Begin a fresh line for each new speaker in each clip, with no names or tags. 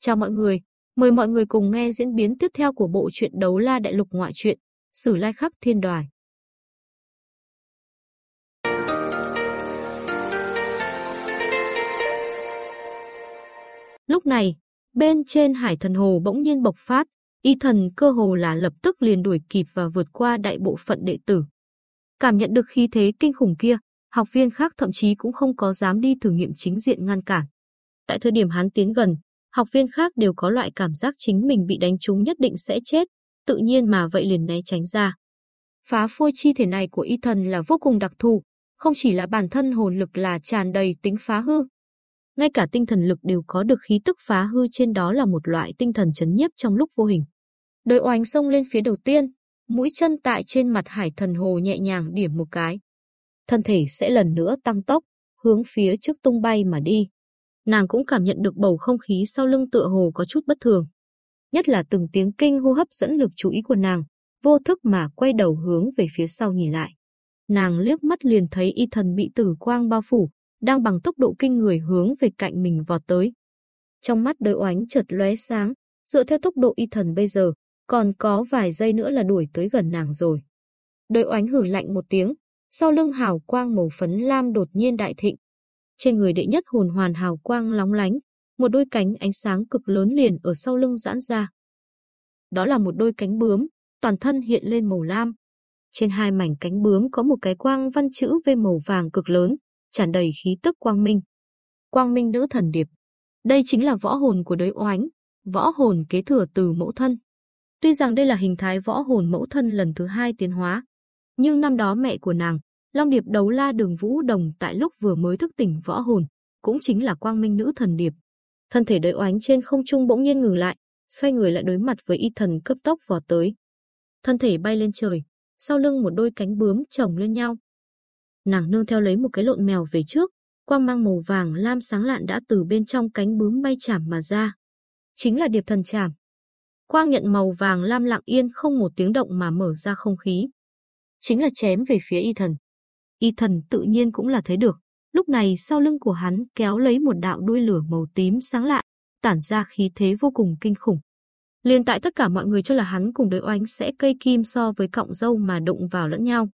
Chào mọi người, mời mọi người cùng nghe diễn biến tiếp theo của bộ truyện Đấu La Đại Lục ngoại truyện, Sử Lai Khắc Thiên Đoài. Lúc này, bên trên Hải Thần Hồ bỗng nhiên bộc phát, y thần cơ hồ là lập tức liền đuổi kịp và vượt qua đại bộ phận đệ tử. Cảm nhận được khí thế kinh khủng kia, học viên khác thậm chí cũng không có dám đi thử nghiệm chính diện ngăn cản. Tại thời điểm hắn tiến gần, học viên khác đều có loại cảm giác chính mình bị đánh trúng nhất định sẽ chết, tự nhiên mà vậy liền né tránh ra. Phá phôi chi thể này của y thần là vô cùng đặc thù, không chỉ là bản thân hồn lực là tràn đầy tính phá hư, ngay cả tinh thần lực đều có được khí tức phá hư trên đó là một loại tinh thần chấn nhiếp trong lúc vô hình. Đời oánh xông lên phía đầu tiên, mũi chân tại trên mặt hải thần hồ nhẹ nhàng điểm một cái. Thân thể sẽ lần nữa tăng tốc, hướng phía trước tung bay mà đi. Nàng cũng cảm nhận được bầu không khí sau lưng tựa hồ có chút bất thường. Nhất là từng tiếng kinh hô hấp dẫn lực chú ý của nàng, vô thức mà quay đầu hướng về phía sau nhìn lại. Nàng liếc mắt liền thấy y thần bị tử quang bao phủ, đang bằng tốc độ kinh người hướng về cạnh mình vọt tới. Trong mắt đới oánh chợt lóe sáng, dựa theo tốc độ y thần bây giờ, còn có vài giây nữa là đuổi tới gần nàng rồi. Đới oánh hử lạnh một tiếng, sau lưng hào quang màu phấn lam đột nhiên đại thịnh. Trên người đệ nhất hồn hoàn hào quang lóng lánh, một đôi cánh ánh sáng cực lớn liền ở sau lưng giãn ra. Đó là một đôi cánh bướm, toàn thân hiện lên màu lam. Trên hai mảnh cánh bướm có một cái quang văn chữ V màu vàng cực lớn, tràn đầy khí tức quang minh. Quang minh nữ thần điệp. Đây chính là võ hồn của đới oánh, võ hồn kế thừa từ mẫu thân. Tuy rằng đây là hình thái võ hồn mẫu thân lần thứ hai tiến hóa, nhưng năm đó mẹ của nàng, Long Điệp đấu la đường Vũ Đồng tại lúc vừa mới thức tỉnh võ hồn, cũng chính là quang minh nữ thần điệp. Thân thể đợi oánh trên không trung bỗng nhiên ngừng lại, xoay người lại đối mặt với y thần cấp tốc vọt tới. Thân thể bay lên trời, sau lưng một đôi cánh bướm chồng lên nhau, nàng nương theo lấy một cái lộn mèo về trước, quang mang màu vàng lam sáng lạn đã từ bên trong cánh bướm bay chạm mà ra. Chính là điệp thần chạm Quang nhận màu vàng lam lặng yên không một tiếng động mà mở ra không khí. Chính là chém về phía y thần. Y thần tự nhiên cũng là thấy được. Lúc này sau lưng của hắn kéo lấy một đạo đuôi lửa màu tím sáng lạ, tản ra khí thế vô cùng kinh khủng. Liên tại tất cả mọi người cho là hắn cùng đối oánh sẽ cây kim so với cọng dâu mà đụng vào lẫn nhau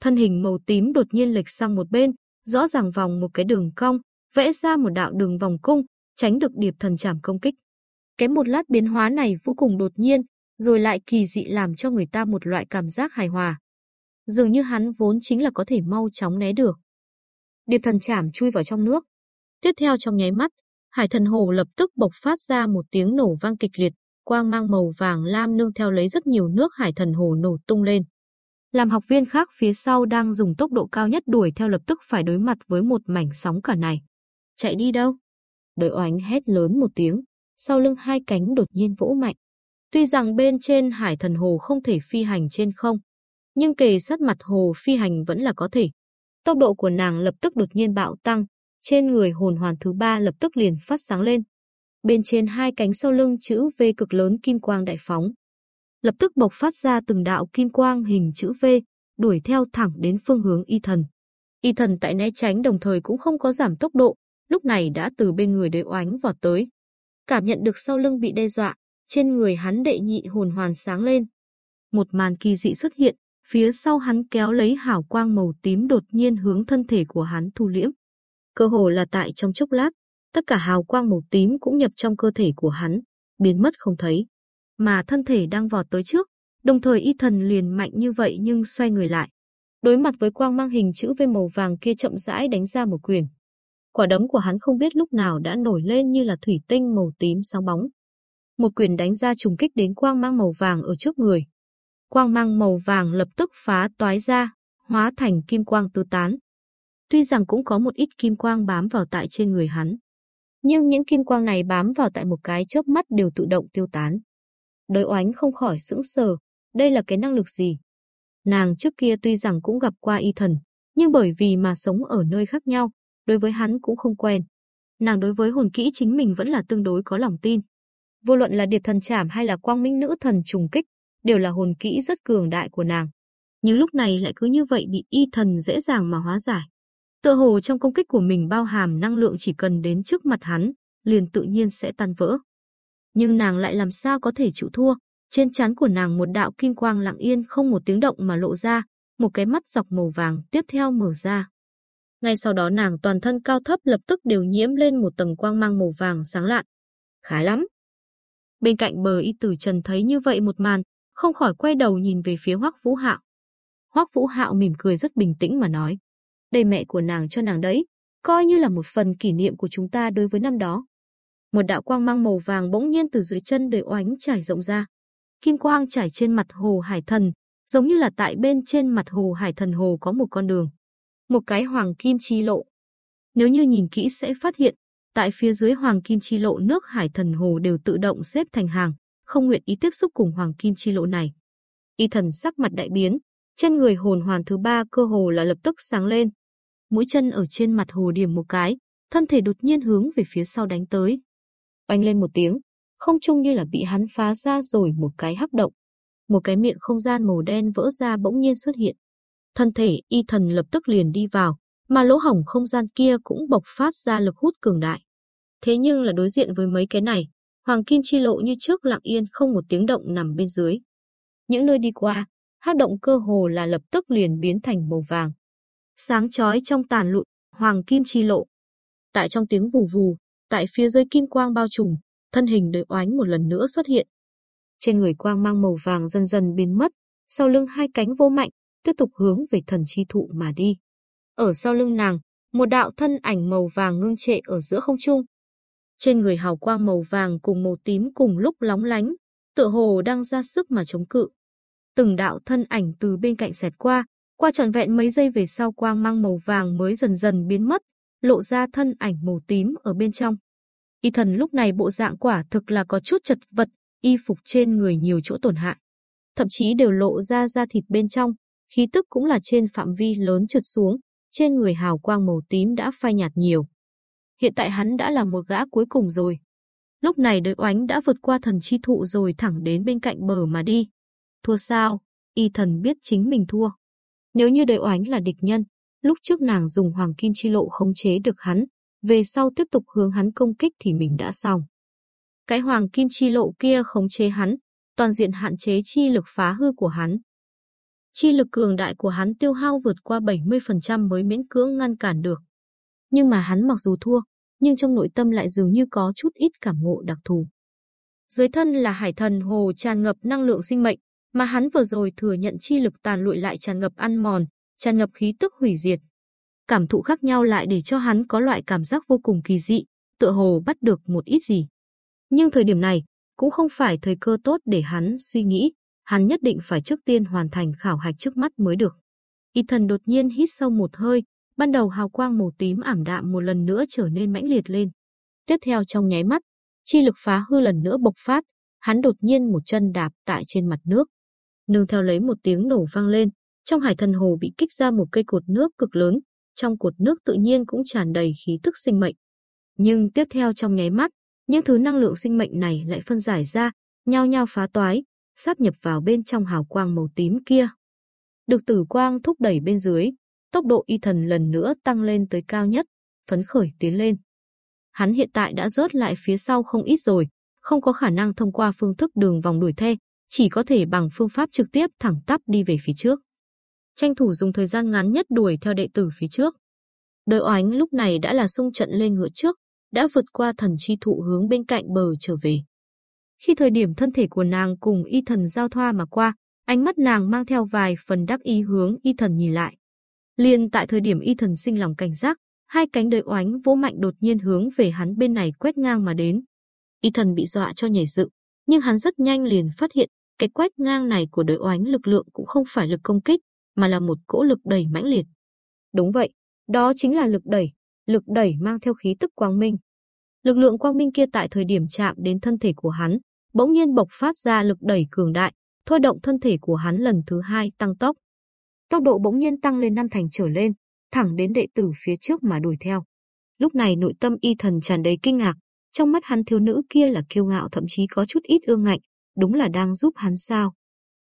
thân hình màu tím đột nhiên lệch sang một bên, rõ ràng vòng một cái đường cong, vẽ ra một đạo đường vòng cung, tránh được điệp thần chảm công kích. Cái một lát biến hóa này vô cùng đột nhiên, rồi lại kỳ dị làm cho người ta một loại cảm giác hài hòa. Dường như hắn vốn chính là có thể mau chóng né được. Điệp thần chảm chui vào trong nước. Tiếp theo trong nháy mắt, hải thần hồ lập tức bộc phát ra một tiếng nổ vang kịch liệt, quang mang màu vàng lam nương theo lấy rất nhiều nước hải thần hồ nổ tung lên làm học viên khác phía sau đang dùng tốc độ cao nhất đuổi theo lập tức phải đối mặt với một mảnh sóng cả này. Chạy đi đâu? Đợi oánh hét lớn một tiếng, sau lưng hai cánh đột nhiên vỗ mạnh. Tuy rằng bên trên hải thần hồ không thể phi hành trên không, nhưng kề sát mặt hồ phi hành vẫn là có thể. Tốc độ của nàng lập tức đột nhiên bạo tăng, trên người hồn hoàn thứ ba lập tức liền phát sáng lên. Bên trên hai cánh sau lưng chữ V cực lớn kim quang đại phóng, lập tức bộc phát ra từng đạo kim quang hình chữ V, đuổi theo thẳng đến phương hướng y thần. Y thần tại né tránh đồng thời cũng không có giảm tốc độ, lúc này đã từ bên người đế oánh vọt tới. Cảm nhận được sau lưng bị đe dọa, trên người hắn đệ nhị hồn hoàn sáng lên. Một màn kỳ dị xuất hiện, phía sau hắn kéo lấy hào quang màu tím đột nhiên hướng thân thể của hắn thu liễm. Cơ hồ là tại trong chốc lát, tất cả hào quang màu tím cũng nhập trong cơ thể của hắn, biến mất không thấy mà thân thể đang vọt tới trước, đồng thời y thần liền mạnh như vậy nhưng xoay người lại. Đối mặt với quang mang hình chữ V màu vàng kia chậm rãi đánh ra một quyền. Quả đấm của hắn không biết lúc nào đã nổi lên như là thủy tinh màu tím sáng bóng. Một quyền đánh ra trùng kích đến quang mang màu vàng ở trước người. Quang mang màu vàng lập tức phá toái ra, hóa thành kim quang tứ tán. Tuy rằng cũng có một ít kim quang bám vào tại trên người hắn, nhưng những kim quang này bám vào tại một cái chớp mắt đều tự động tiêu tán. Đới oánh không khỏi sững sờ, đây là cái năng lực gì? Nàng trước kia tuy rằng cũng gặp qua y thần, nhưng bởi vì mà sống ở nơi khác nhau, đối với hắn cũng không quen. Nàng đối với hồn kỹ chính mình vẫn là tương đối có lòng tin. Vô luận là điệp thần trảm hay là quang minh nữ thần trùng kích, đều là hồn kỹ rất cường đại của nàng. Nhưng lúc này lại cứ như vậy bị y thần dễ dàng mà hóa giải. Tựa hồ trong công kích của mình bao hàm năng lượng chỉ cần đến trước mặt hắn, liền tự nhiên sẽ tan vỡ. Nhưng nàng lại làm sao có thể chịu thua, trên trán của nàng một đạo kim quang lặng yên không một tiếng động mà lộ ra, một cái mắt dọc màu vàng tiếp theo mở ra. Ngay sau đó nàng toàn thân cao thấp lập tức đều nhiễm lên một tầng quang mang màu vàng sáng lạn. Khá lắm. Bên cạnh bờ y tử trần thấy như vậy một màn, không khỏi quay đầu nhìn về phía Hoắc Vũ Hạo. Hoắc Vũ Hạo mỉm cười rất bình tĩnh mà nói, đây mẹ của nàng cho nàng đấy, coi như là một phần kỷ niệm của chúng ta đối với năm đó. Một đạo quang mang màu vàng bỗng nhiên từ dưới chân đời oánh trải rộng ra. Kim quang trải trên mặt hồ Hải Thần, giống như là tại bên trên mặt hồ Hải Thần Hồ có một con đường. Một cái hoàng kim chi lộ. Nếu như nhìn kỹ sẽ phát hiện, tại phía dưới hoàng kim chi lộ nước Hải Thần Hồ đều tự động xếp thành hàng, không nguyện ý tiếp xúc cùng hoàng kim chi lộ này. Y thần sắc mặt đại biến, trên người hồn hoàn thứ ba cơ hồ là lập tức sáng lên. Mũi chân ở trên mặt hồ điểm một cái, thân thể đột nhiên hướng về phía sau đánh tới. Oanh lên một tiếng, không chung như là bị hắn phá ra rồi một cái hắc động. Một cái miệng không gian màu đen vỡ ra bỗng nhiên xuất hiện. Thân thể y thần lập tức liền đi vào, mà lỗ hổng không gian kia cũng bộc phát ra lực hút cường đại. Thế nhưng là đối diện với mấy cái này, Hoàng Kim Chi Lộ như trước lặng yên không một tiếng động nằm bên dưới. Những nơi đi qua, hắc động cơ hồ là lập tức liền biến thành màu vàng. Sáng chói trong tàn lụi, Hoàng Kim Chi Lộ. Tại trong tiếng vù vù, tại phía dưới kim quang bao trùm, thân hình đời oánh một lần nữa xuất hiện. Trên người quang mang màu vàng dần dần biến mất, sau lưng hai cánh vô mạnh, tiếp tục hướng về thần chi thụ mà đi. Ở sau lưng nàng, một đạo thân ảnh màu vàng ngưng trệ ở giữa không trung. Trên người hào quang màu vàng cùng màu tím cùng lúc lóng lánh, tựa hồ đang ra sức mà chống cự. Từng đạo thân ảnh từ bên cạnh xẹt qua, qua trọn vẹn mấy giây về sau quang mang màu vàng mới dần dần biến mất, lộ ra thân ảnh màu tím ở bên trong. Y thần lúc này bộ dạng quả thực là có chút chật vật, y phục trên người nhiều chỗ tổn hại. Thậm chí đều lộ ra da thịt bên trong, khí tức cũng là trên phạm vi lớn trượt xuống, trên người hào quang màu tím đã phai nhạt nhiều. Hiện tại hắn đã là một gã cuối cùng rồi. Lúc này đời oánh đã vượt qua thần chi thụ rồi thẳng đến bên cạnh bờ mà đi. Thua sao? Y thần biết chính mình thua. Nếu như đời oánh là địch nhân, lúc trước nàng dùng hoàng kim chi lộ khống chế được hắn, về sau tiếp tục hướng hắn công kích thì mình đã xong. Cái hoàng kim chi lộ kia khống chế hắn, toàn diện hạn chế chi lực phá hư của hắn. Chi lực cường đại của hắn tiêu hao vượt qua 70% mới miễn cưỡng ngăn cản được. Nhưng mà hắn mặc dù thua, nhưng trong nội tâm lại dường như có chút ít cảm ngộ đặc thù. Dưới thân là hải thần hồ tràn ngập năng lượng sinh mệnh, mà hắn vừa rồi thừa nhận chi lực tàn lụi lại tràn ngập ăn mòn, tràn ngập khí tức hủy diệt. Cảm thụ khác nhau lại để cho hắn có loại cảm giác vô cùng kỳ dị, tựa hồ bắt được một ít gì. Nhưng thời điểm này, cũng không phải thời cơ tốt để hắn suy nghĩ, hắn nhất định phải trước tiên hoàn thành khảo hạch trước mắt mới được. Y thần đột nhiên hít sâu một hơi, ban đầu hào quang màu tím ảm đạm một lần nữa trở nên mãnh liệt lên. Tiếp theo trong nháy mắt, chi lực phá hư lần nữa bộc phát, hắn đột nhiên một chân đạp tại trên mặt nước. Nương theo lấy một tiếng nổ vang lên, trong hải thần hồ bị kích ra một cây cột nước cực lớn, trong cột nước tự nhiên cũng tràn đầy khí tức sinh mệnh. Nhưng tiếp theo trong nháy mắt, những thứ năng lượng sinh mệnh này lại phân giải ra, nhao nhao phá toái, sáp nhập vào bên trong hào quang màu tím kia. Được tử quang thúc đẩy bên dưới, tốc độ y thần lần nữa tăng lên tới cao nhất, phấn khởi tiến lên. Hắn hiện tại đã rớt lại phía sau không ít rồi, không có khả năng thông qua phương thức đường vòng đuổi theo, chỉ có thể bằng phương pháp trực tiếp thẳng tắp đi về phía trước. Tranh thủ dùng thời gian ngắn nhất đuổi theo đệ tử phía trước. đời oánh lúc này đã là sung trận lên ngựa trước, đã vượt qua thần chi thụ hướng bên cạnh bờ trở về. Khi thời điểm thân thể của nàng cùng y thần giao thoa mà qua, ánh mắt nàng mang theo vài phần đắc ý hướng y thần nhìn lại. Liền tại thời điểm y thần sinh lòng cảnh giác, hai cánh đời oánh vỗ mạnh đột nhiên hướng về hắn bên này quét ngang mà đến. Y thần bị dọa cho nhảy dựng, nhưng hắn rất nhanh liền phát hiện cái quét ngang này của đời oánh lực lượng cũng không phải lực công kích, mà là một cỗ lực đẩy mãnh liệt. Đúng vậy, đó chính là lực đẩy, lực đẩy mang theo khí tức quang minh. Lực lượng quang minh kia tại thời điểm chạm đến thân thể của hắn, bỗng nhiên bộc phát ra lực đẩy cường đại, thôi động thân thể của hắn lần thứ hai tăng tốc. Tốc độ bỗng nhiên tăng lên năm thành trở lên, thẳng đến đệ tử phía trước mà đuổi theo. Lúc này nội tâm y thần tràn đầy kinh ngạc, trong mắt hắn thiếu nữ kia là kiêu ngạo thậm chí có chút ít ương ngạnh, đúng là đang giúp hắn sao.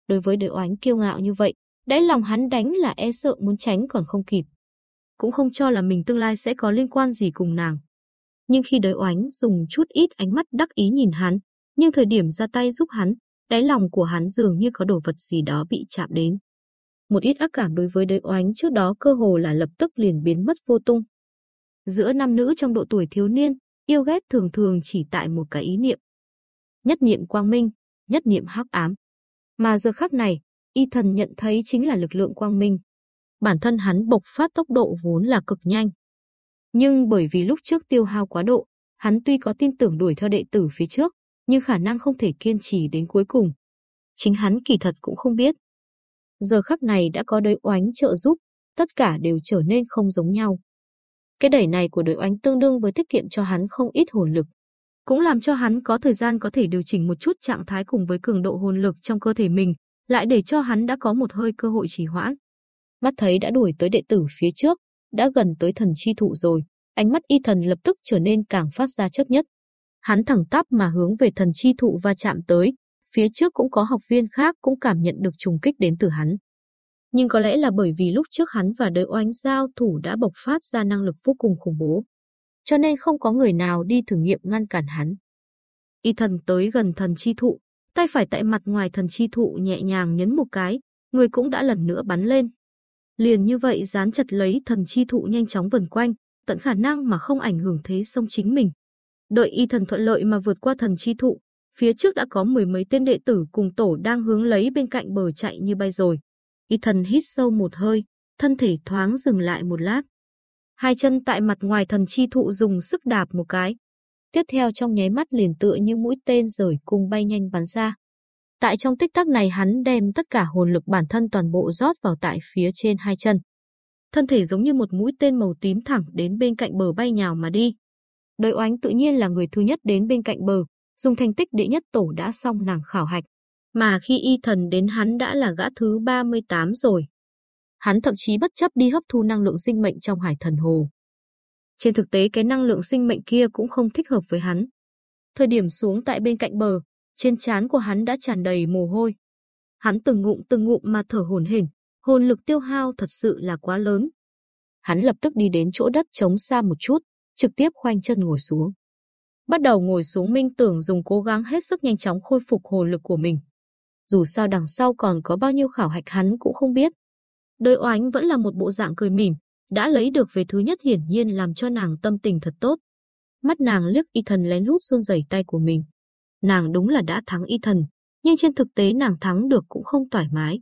Đối với đời oánh kiêu ngạo như vậy, đáy lòng hắn đánh là e sợ muốn tránh còn không kịp. Cũng không cho là mình tương lai sẽ có liên quan gì cùng nàng. Nhưng khi đời oánh dùng chút ít ánh mắt đắc ý nhìn hắn, Nhưng thời điểm ra tay giúp hắn, đáy lòng của hắn dường như có đồ vật gì đó bị chạm đến. Một ít ác cảm đối với đới oánh trước đó cơ hồ là lập tức liền biến mất vô tung. Giữa nam nữ trong độ tuổi thiếu niên, yêu ghét thường thường chỉ tại một cái ý niệm. Nhất niệm quang minh, nhất niệm hắc ám. Mà giờ khắc này, y thần nhận thấy chính là lực lượng quang minh. Bản thân hắn bộc phát tốc độ vốn là cực nhanh. Nhưng bởi vì lúc trước tiêu hao quá độ, hắn tuy có tin tưởng đuổi theo đệ tử phía trước, nhưng khả năng không thể kiên trì đến cuối cùng. Chính hắn kỳ thật cũng không biết. Giờ khắc này đã có đới oánh trợ giúp, tất cả đều trở nên không giống nhau. Cái đẩy này của đới oánh tương đương với tiết kiệm cho hắn không ít hồn lực, cũng làm cho hắn có thời gian có thể điều chỉnh một chút trạng thái cùng với cường độ hồn lực trong cơ thể mình, lại để cho hắn đã có một hơi cơ hội trì hoãn. Mắt thấy đã đuổi tới đệ tử phía trước, đã gần tới thần chi thụ rồi, ánh mắt y thần lập tức trở nên càng phát ra chấp nhất. Hắn thẳng tắp mà hướng về thần chi thụ va chạm tới, phía trước cũng có học viên khác cũng cảm nhận được trùng kích đến từ hắn. Nhưng có lẽ là bởi vì lúc trước hắn và đời oánh giao thủ đã bộc phát ra năng lực vô cùng khủng bố. Cho nên không có người nào đi thử nghiệm ngăn cản hắn. Y thần tới gần thần chi thụ, tay phải tại mặt ngoài thần chi thụ nhẹ nhàng nhấn một cái, người cũng đã lần nữa bắn lên. Liền như vậy dán chặt lấy thần chi thụ nhanh chóng vần quanh, tận khả năng mà không ảnh hưởng thế sông chính mình. Đợi y thần thuận lợi mà vượt qua thần chi thụ, phía trước đã có mười mấy tên đệ tử cùng tổ đang hướng lấy bên cạnh bờ chạy như bay rồi. Y thần hít sâu một hơi, thân thể thoáng dừng lại một lát. Hai chân tại mặt ngoài thần chi thụ dùng sức đạp một cái. Tiếp theo trong nháy mắt liền tựa như mũi tên rời cùng bay nhanh bắn ra. Tại trong tích tắc này hắn đem tất cả hồn lực bản thân toàn bộ rót vào tại phía trên hai chân. Thân thể giống như một mũi tên màu tím thẳng đến bên cạnh bờ bay nhào mà đi. đời oánh tự nhiên là người thứ nhất đến bên cạnh bờ, dùng thành tích đệ nhất tổ đã xong nàng khảo hạch. Mà khi y thần đến hắn đã là gã thứ 38 rồi. Hắn thậm chí bất chấp đi hấp thu năng lượng sinh mệnh trong hải thần hồ. Trên thực tế cái năng lượng sinh mệnh kia cũng không thích hợp với hắn. Thời điểm xuống tại bên cạnh bờ, trên trán của hắn đã tràn đầy mồ hôi. Hắn từng ngụm từng ngụm mà thở hổn hển, hồn lực tiêu hao thật sự là quá lớn. Hắn lập tức đi đến chỗ đất trống xa một chút, trực tiếp khoanh chân ngồi xuống. Bắt đầu ngồi xuống minh tưởng dùng cố gắng hết sức nhanh chóng khôi phục hồn lực của mình. Dù sao đằng sau còn có bao nhiêu khảo hạch hắn cũng không biết. Đôi oánh vẫn là một bộ dạng cười mỉm, đã lấy được về thứ nhất hiển nhiên làm cho nàng tâm tình thật tốt. Mắt nàng liếc y thần lén lút run rẩy tay của mình. Nàng đúng là đã thắng y thần, nhưng trên thực tế nàng thắng được cũng không thoải mái.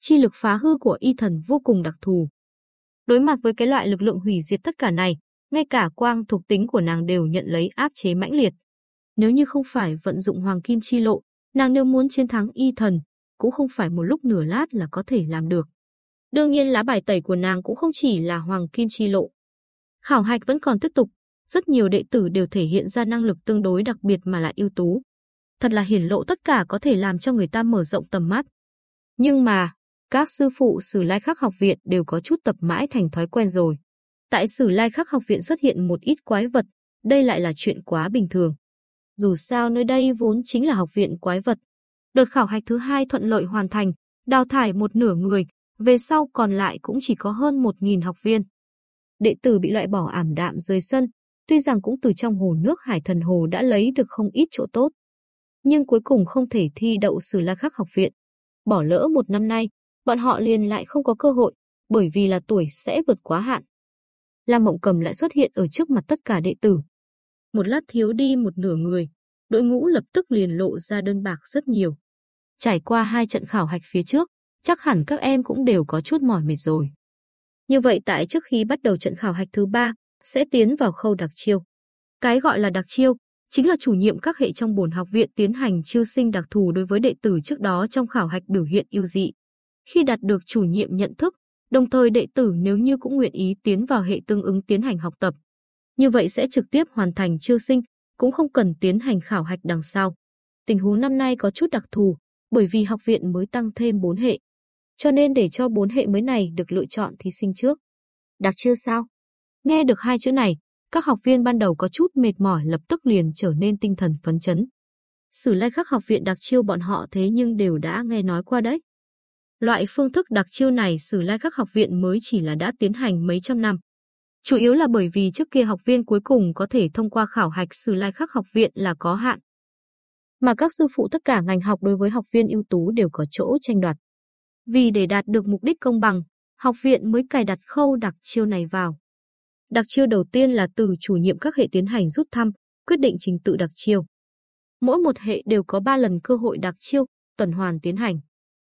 Chi lực phá hư của y thần vô cùng đặc thù. Đối mặt với cái loại lực lượng hủy diệt tất cả này, ngay cả quang thuộc tính của nàng đều nhận lấy áp chế mãnh liệt. Nếu như không phải vận dụng hoàng kim chi lộ, nàng nếu muốn chiến thắng y thần, cũng không phải một lúc nửa lát là có thể làm được. Đương nhiên lá bài tẩy của nàng cũng không chỉ là hoàng kim chi lộ. Khảo hạch vẫn còn tiếp tục, rất nhiều đệ tử đều thể hiện ra năng lực tương đối đặc biệt mà lại ưu tú. Thật là hiển lộ tất cả có thể làm cho người ta mở rộng tầm mắt. Nhưng mà, các sư phụ Sử Lai Khắc học viện đều có chút tập mãi thành thói quen rồi. Tại Sử Lai Khắc học viện xuất hiện một ít quái vật, đây lại là chuyện quá bình thường. Dù sao nơi đây vốn chính là học viện quái vật. Đợt khảo hạch thứ hai thuận lợi hoàn thành, đào thải một nửa người, về sau còn lại cũng chỉ có hơn một nghìn học viên. Đệ tử bị loại bỏ ảm đạm rời sân, tuy rằng cũng từ trong hồ nước Hải Thần Hồ đã lấy được không ít chỗ tốt. Nhưng cuối cùng không thể thi đậu Sử La Khắc học viện. Bỏ lỡ một năm nay, bọn họ liền lại không có cơ hội, bởi vì là tuổi sẽ vượt quá hạn. Lam Mộng Cầm lại xuất hiện ở trước mặt tất cả đệ tử. Một lát thiếu đi một nửa người, đội ngũ lập tức liền lộ ra đơn bạc rất nhiều. Trải qua hai trận khảo hạch phía trước, chắc hẳn các em cũng đều có chút mỏi mệt rồi. Như vậy tại trước khi bắt đầu trận khảo hạch thứ ba, sẽ tiến vào khâu đặc chiêu. Cái gọi là đặc chiêu, chính là chủ nhiệm các hệ trong bổn học viện tiến hành chiêu sinh đặc thù đối với đệ tử trước đó trong khảo hạch biểu hiện ưu dị. Khi đạt được chủ nhiệm nhận thức, đồng thời đệ tử nếu như cũng nguyện ý tiến vào hệ tương ứng tiến hành học tập. Như vậy sẽ trực tiếp hoàn thành chiêu sinh, cũng không cần tiến hành khảo hạch đằng sau. Tình huống năm nay có chút đặc thù, bởi vì học viện mới tăng thêm 4 hệ. Cho nên để cho 4 hệ mới này được lựa chọn thí sinh trước. Đặc chưa sao? Nghe được hai chữ này, các học viên ban đầu có chút mệt mỏi lập tức liền trở nên tinh thần phấn chấn. Sử lai khắc học viện đặc chiêu bọn họ thế nhưng đều đã nghe nói qua đấy. Loại phương thức đặc chiêu này Sử Lai Khắc học viện mới chỉ là đã tiến hành mấy trăm năm. Chủ yếu là bởi vì trước kia học viên cuối cùng có thể thông qua khảo hạch Sử Lai Khắc học viện là có hạn. mà các sư phụ tất cả ngành học đối với học viên ưu tú đều có chỗ tranh đoạt. Vì để đạt được mục đích công bằng, học viện mới cài đặt khâu đặc chiêu này vào. Đặc chiêu đầu tiên là từ chủ nhiệm các hệ tiến hành rút thăm, quyết định trình tự đặc chiêu. Mỗi một hệ đều có 3 lần cơ hội đặc chiêu, tuần hoàn tiến hành.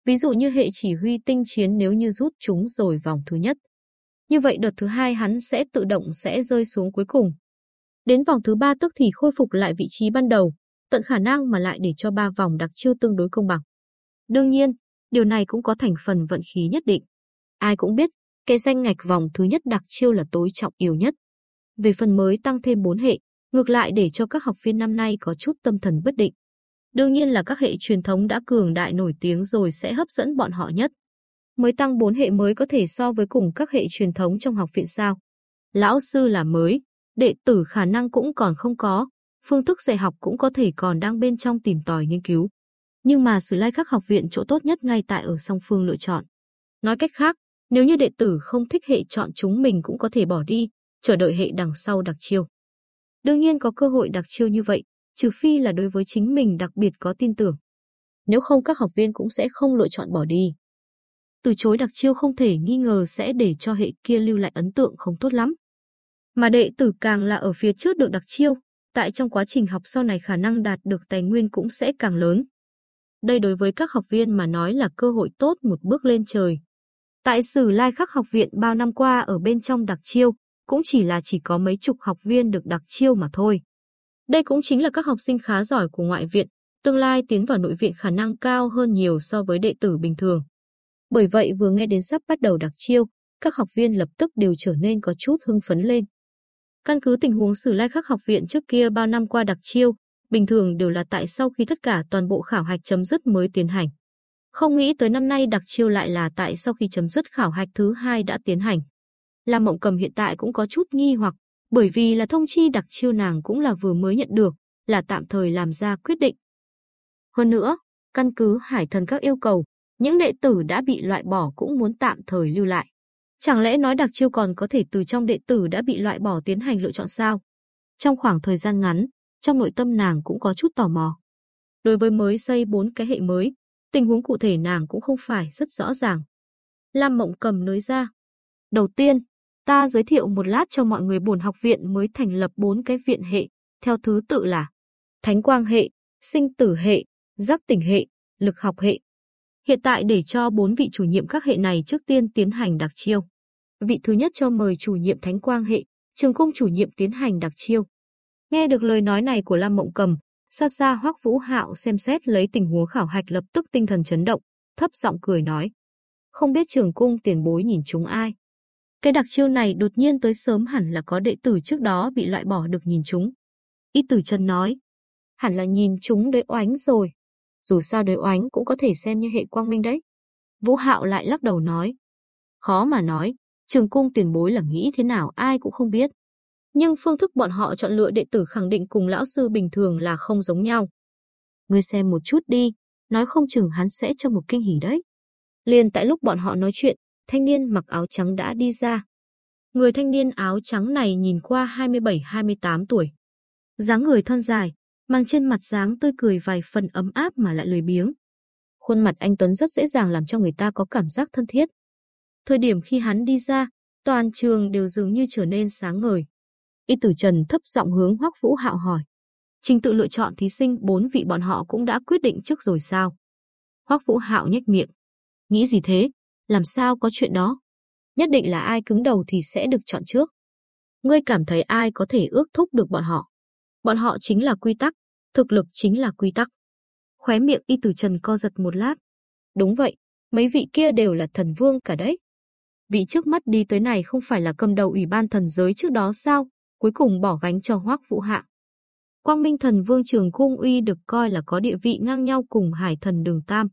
Ví dụ như hệ chỉ huy tinh chiến nếu như rút chúng rồi vòng thứ nhất. Như vậy đợt thứ hai hắn sẽ tự động sẽ rơi xuống cuối cùng. Đến vòng thứ ba tức thì khôi phục lại vị trí ban đầu, tận khả năng mà lại để cho ba vòng đặc chiêu tương đối công bằng. Đương nhiên, điều này cũng có thành phần vận khí nhất định. Ai cũng biết, cái danh ngạch vòng thứ nhất đặc chiêu là tối trọng yếu nhất. Về phần mới tăng thêm 4 hệ, ngược lại để cho các học viên năm nay có chút tâm thần bất định. Đương nhiên là các hệ truyền thống đã cường đại nổi tiếng rồi sẽ hấp dẫn bọn họ nhất. Mới tăng 4 hệ mới có thể so với cùng các hệ truyền thống trong học viện sao. Lão sư là mới, đệ tử khả năng cũng còn không có, phương thức dạy học cũng có thể còn đang bên trong tìm tòi nghiên cứu. Nhưng mà Sử Lai Khắc học viện chỗ tốt nhất ngay tại ở song phương lựa chọn. Nói cách khác, nếu như đệ tử không thích hệ chọn chúng mình cũng có thể bỏ đi, chờ đợi hệ đằng sau đặc chiêu. Đương nhiên có cơ hội đặc chiêu như vậy, trừ phi là đối với chính mình đặc biệt có tin tưởng. Nếu không các học viên cũng sẽ không lựa chọn bỏ đi. Từ chối đặc chiêu không thể nghi ngờ sẽ để cho hệ kia lưu lại ấn tượng không tốt lắm. Mà đệ tử càng là ở phía trước được đặc chiêu, tại trong quá trình học sau này khả năng đạt được tài nguyên cũng sẽ càng lớn. Đây đối với các học viên mà nói là cơ hội tốt một bước lên trời. Tại Sử Lai Khắc học viện bao năm qua ở bên trong đặc chiêu, cũng chỉ là chỉ có mấy chục học viên được đặc chiêu mà thôi. Đây cũng chính là các học sinh khá giỏi của ngoại viện, tương lai tiến vào nội viện khả năng cao hơn nhiều so với đệ tử bình thường. Bởi vậy vừa nghe đến sắp bắt đầu đặc chiêu, các học viên lập tức đều trở nên có chút hưng phấn lên. Căn cứ tình huống Sử Lai Khắc học viện trước kia bao năm qua đặc chiêu, bình thường đều là tại sau khi tất cả toàn bộ khảo hạch chấm dứt mới tiến hành. Không nghĩ tới năm nay đặc chiêu lại là tại sau khi chấm dứt khảo hạch thứ hai đã tiến hành. Lam Mộng Cầm hiện tại cũng có chút nghi hoặc, bởi vì là thông chi đặc chiêu nàng cũng là vừa mới nhận được, là tạm thời làm ra quyết định. Hơn nữa, căn cứ hải thần các yêu cầu, những đệ tử đã bị loại bỏ cũng muốn tạm thời lưu lại. Chẳng lẽ nói đặc chiêu còn có thể từ trong đệ tử đã bị loại bỏ tiến hành lựa chọn sao? Trong khoảng thời gian ngắn, trong nội tâm nàng cũng có chút tò mò. Đối với mới xây bốn cái hệ mới, tình huống cụ thể nàng cũng không phải rất rõ ràng. Lam Mộng cầm nới ra. Đầu tiên, ta giới thiệu một lát cho mọi người buồn học viện mới thành lập bốn cái viện hệ, theo thứ tự là Thánh Quang hệ, Sinh Tử hệ, Giác Tỉnh hệ, Lực học hệ. Hiện tại để cho bốn vị chủ nhiệm các hệ này trước tiên tiến hành đặc chiêu. Vị thứ nhất cho mời chủ nhiệm Thánh Quang hệ, trường cung chủ nhiệm tiến hành đặc chiêu. Nghe được lời nói này của Lam Mộng Cầm, xa xa Hoắc Vũ Hạo xem xét lấy tình huống khảo hạch lập tức tinh thần chấn động, thấp giọng cười nói: "Không biết trường cung tiền bối nhìn chúng ai?" Cái đặc chiêu này đột nhiên tới sớm hẳn là có đệ tử trước đó bị loại bỏ được nhìn chúng. Y Tử chân nói: "Hẳn là nhìn chúng đới oánh rồi." dù sao đời oánh cũng có thể xem như hệ quang minh đấy. Vũ Hạo lại lắc đầu nói, khó mà nói, trường cung tiền bối là nghĩ thế nào ai cũng không biết. Nhưng phương thức bọn họ chọn lựa đệ tử khẳng định cùng lão sư bình thường là không giống nhau. Ngươi xem một chút đi, nói không chừng hắn sẽ cho một kinh hỉ đấy. Liền tại lúc bọn họ nói chuyện, thanh niên mặc áo trắng đã đi ra. Người thanh niên áo trắng này nhìn qua 27-28 tuổi. dáng người thon dài, mang trên mặt dáng tươi cười vài phần ấm áp mà lại lười biếng. Khuôn mặt anh Tuấn rất dễ dàng làm cho người ta có cảm giác thân thiết. Thời điểm khi hắn đi ra, toàn trường đều dường như trở nên sáng ngời. Y Tử Trần thấp giọng hướng Hoắc Vũ Hạo hỏi: "Trình tự lựa chọn thí sinh bốn vị bọn họ cũng đã quyết định trước rồi sao?" Hoắc Vũ Hạo nhếch miệng: "Nghĩ gì thế? Làm sao có chuyện đó? Nhất định là ai cứng đầu thì sẽ được chọn trước. Ngươi cảm thấy ai có thể ước thúc được bọn họ?" Bọn họ chính là quy tắc, thực lực chính là quy tắc. Khóe miệng y tử trần co giật một lát. Đúng vậy, mấy vị kia đều là thần vương cả đấy. Vị trước mắt đi tới này không phải là cầm đầu ủy ban thần giới trước đó sao, cuối cùng bỏ gánh cho hoác vũ hạ. Quang Minh thần vương trường cung uy được coi là có địa vị ngang nhau cùng hải thần đường tam.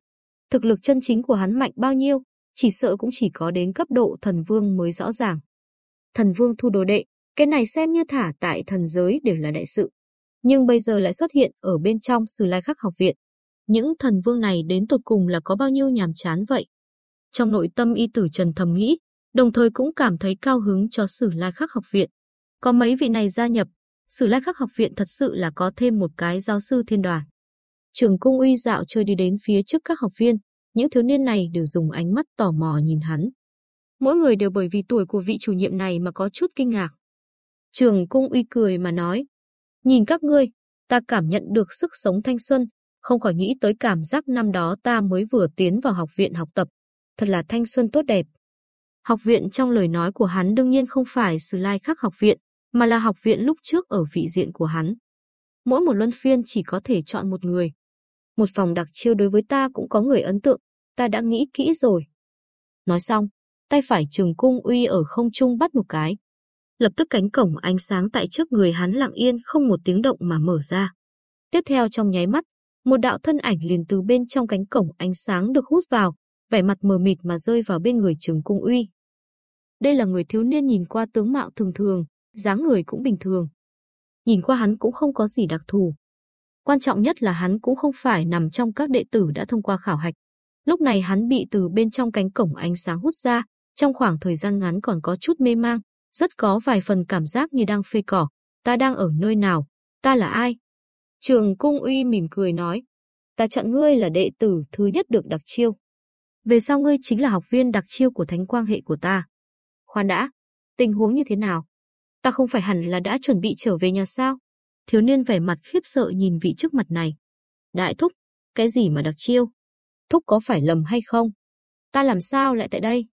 Thực lực chân chính của hắn mạnh bao nhiêu, chỉ sợ cũng chỉ có đến cấp độ thần vương mới rõ ràng. Thần vương thu đồ đệ, cái này xem như thả tại thần giới đều là đại sự nhưng bây giờ lại xuất hiện ở bên trong Sử Lai Khắc học viện. Những thần vương này đến tột cùng là có bao nhiêu nhàm chán vậy? Trong nội tâm y tử Trần thầm nghĩ, đồng thời cũng cảm thấy cao hứng cho Sử Lai Khắc học viện. Có mấy vị này gia nhập, Sử Lai Khắc học viện thật sự là có thêm một cái giáo sư thiên đoàn. Trường cung uy dạo chơi đi đến phía trước các học viên, những thiếu niên này đều dùng ánh mắt tò mò nhìn hắn. Mỗi người đều bởi vì tuổi của vị chủ nhiệm này mà có chút kinh ngạc. Trường cung uy cười mà nói, nhìn các ngươi, ta cảm nhận được sức sống thanh xuân, không khỏi nghĩ tới cảm giác năm đó ta mới vừa tiến vào học viện học tập, thật là thanh xuân tốt đẹp. Học viện trong lời nói của hắn đương nhiên không phải sự Lai Khắc học viện, mà là học viện lúc trước ở vị diện của hắn. Mỗi một luân phiên chỉ có thể chọn một người. Một phòng đặc chiêu đối với ta cũng có người ấn tượng, ta đã nghĩ kỹ rồi. Nói xong, tay phải trường cung uy ở không trung bắt một cái. Lập tức cánh cổng ánh sáng tại trước người hắn lặng yên không một tiếng động mà mở ra. Tiếp theo trong nháy mắt, một đạo thân ảnh liền từ bên trong cánh cổng ánh sáng được hút vào, vẻ mặt mờ mịt mà rơi vào bên người trường cung uy. Đây là người thiếu niên nhìn qua tướng mạo thường thường, dáng người cũng bình thường. Nhìn qua hắn cũng không có gì đặc thù. Quan trọng nhất là hắn cũng không phải nằm trong các đệ tử đã thông qua khảo hạch. Lúc này hắn bị từ bên trong cánh cổng ánh sáng hút ra, trong khoảng thời gian ngắn còn có chút mê mang, rất có vài phần cảm giác như đang phê cỏ. Ta đang ở nơi nào? Ta là ai? Trường Cung Uy mỉm cười nói. Ta chọn ngươi là đệ tử thứ nhất được đặc chiêu. Về sau ngươi chính là học viên đặc chiêu của thánh quang hệ của ta. Khoan đã, tình huống như thế nào? Ta không phải hẳn là đã chuẩn bị trở về nhà sao? Thiếu niên vẻ mặt khiếp sợ nhìn vị trước mặt này. Đại thúc, cái gì mà đặc chiêu? Thúc có phải lầm hay không? Ta làm sao lại tại đây?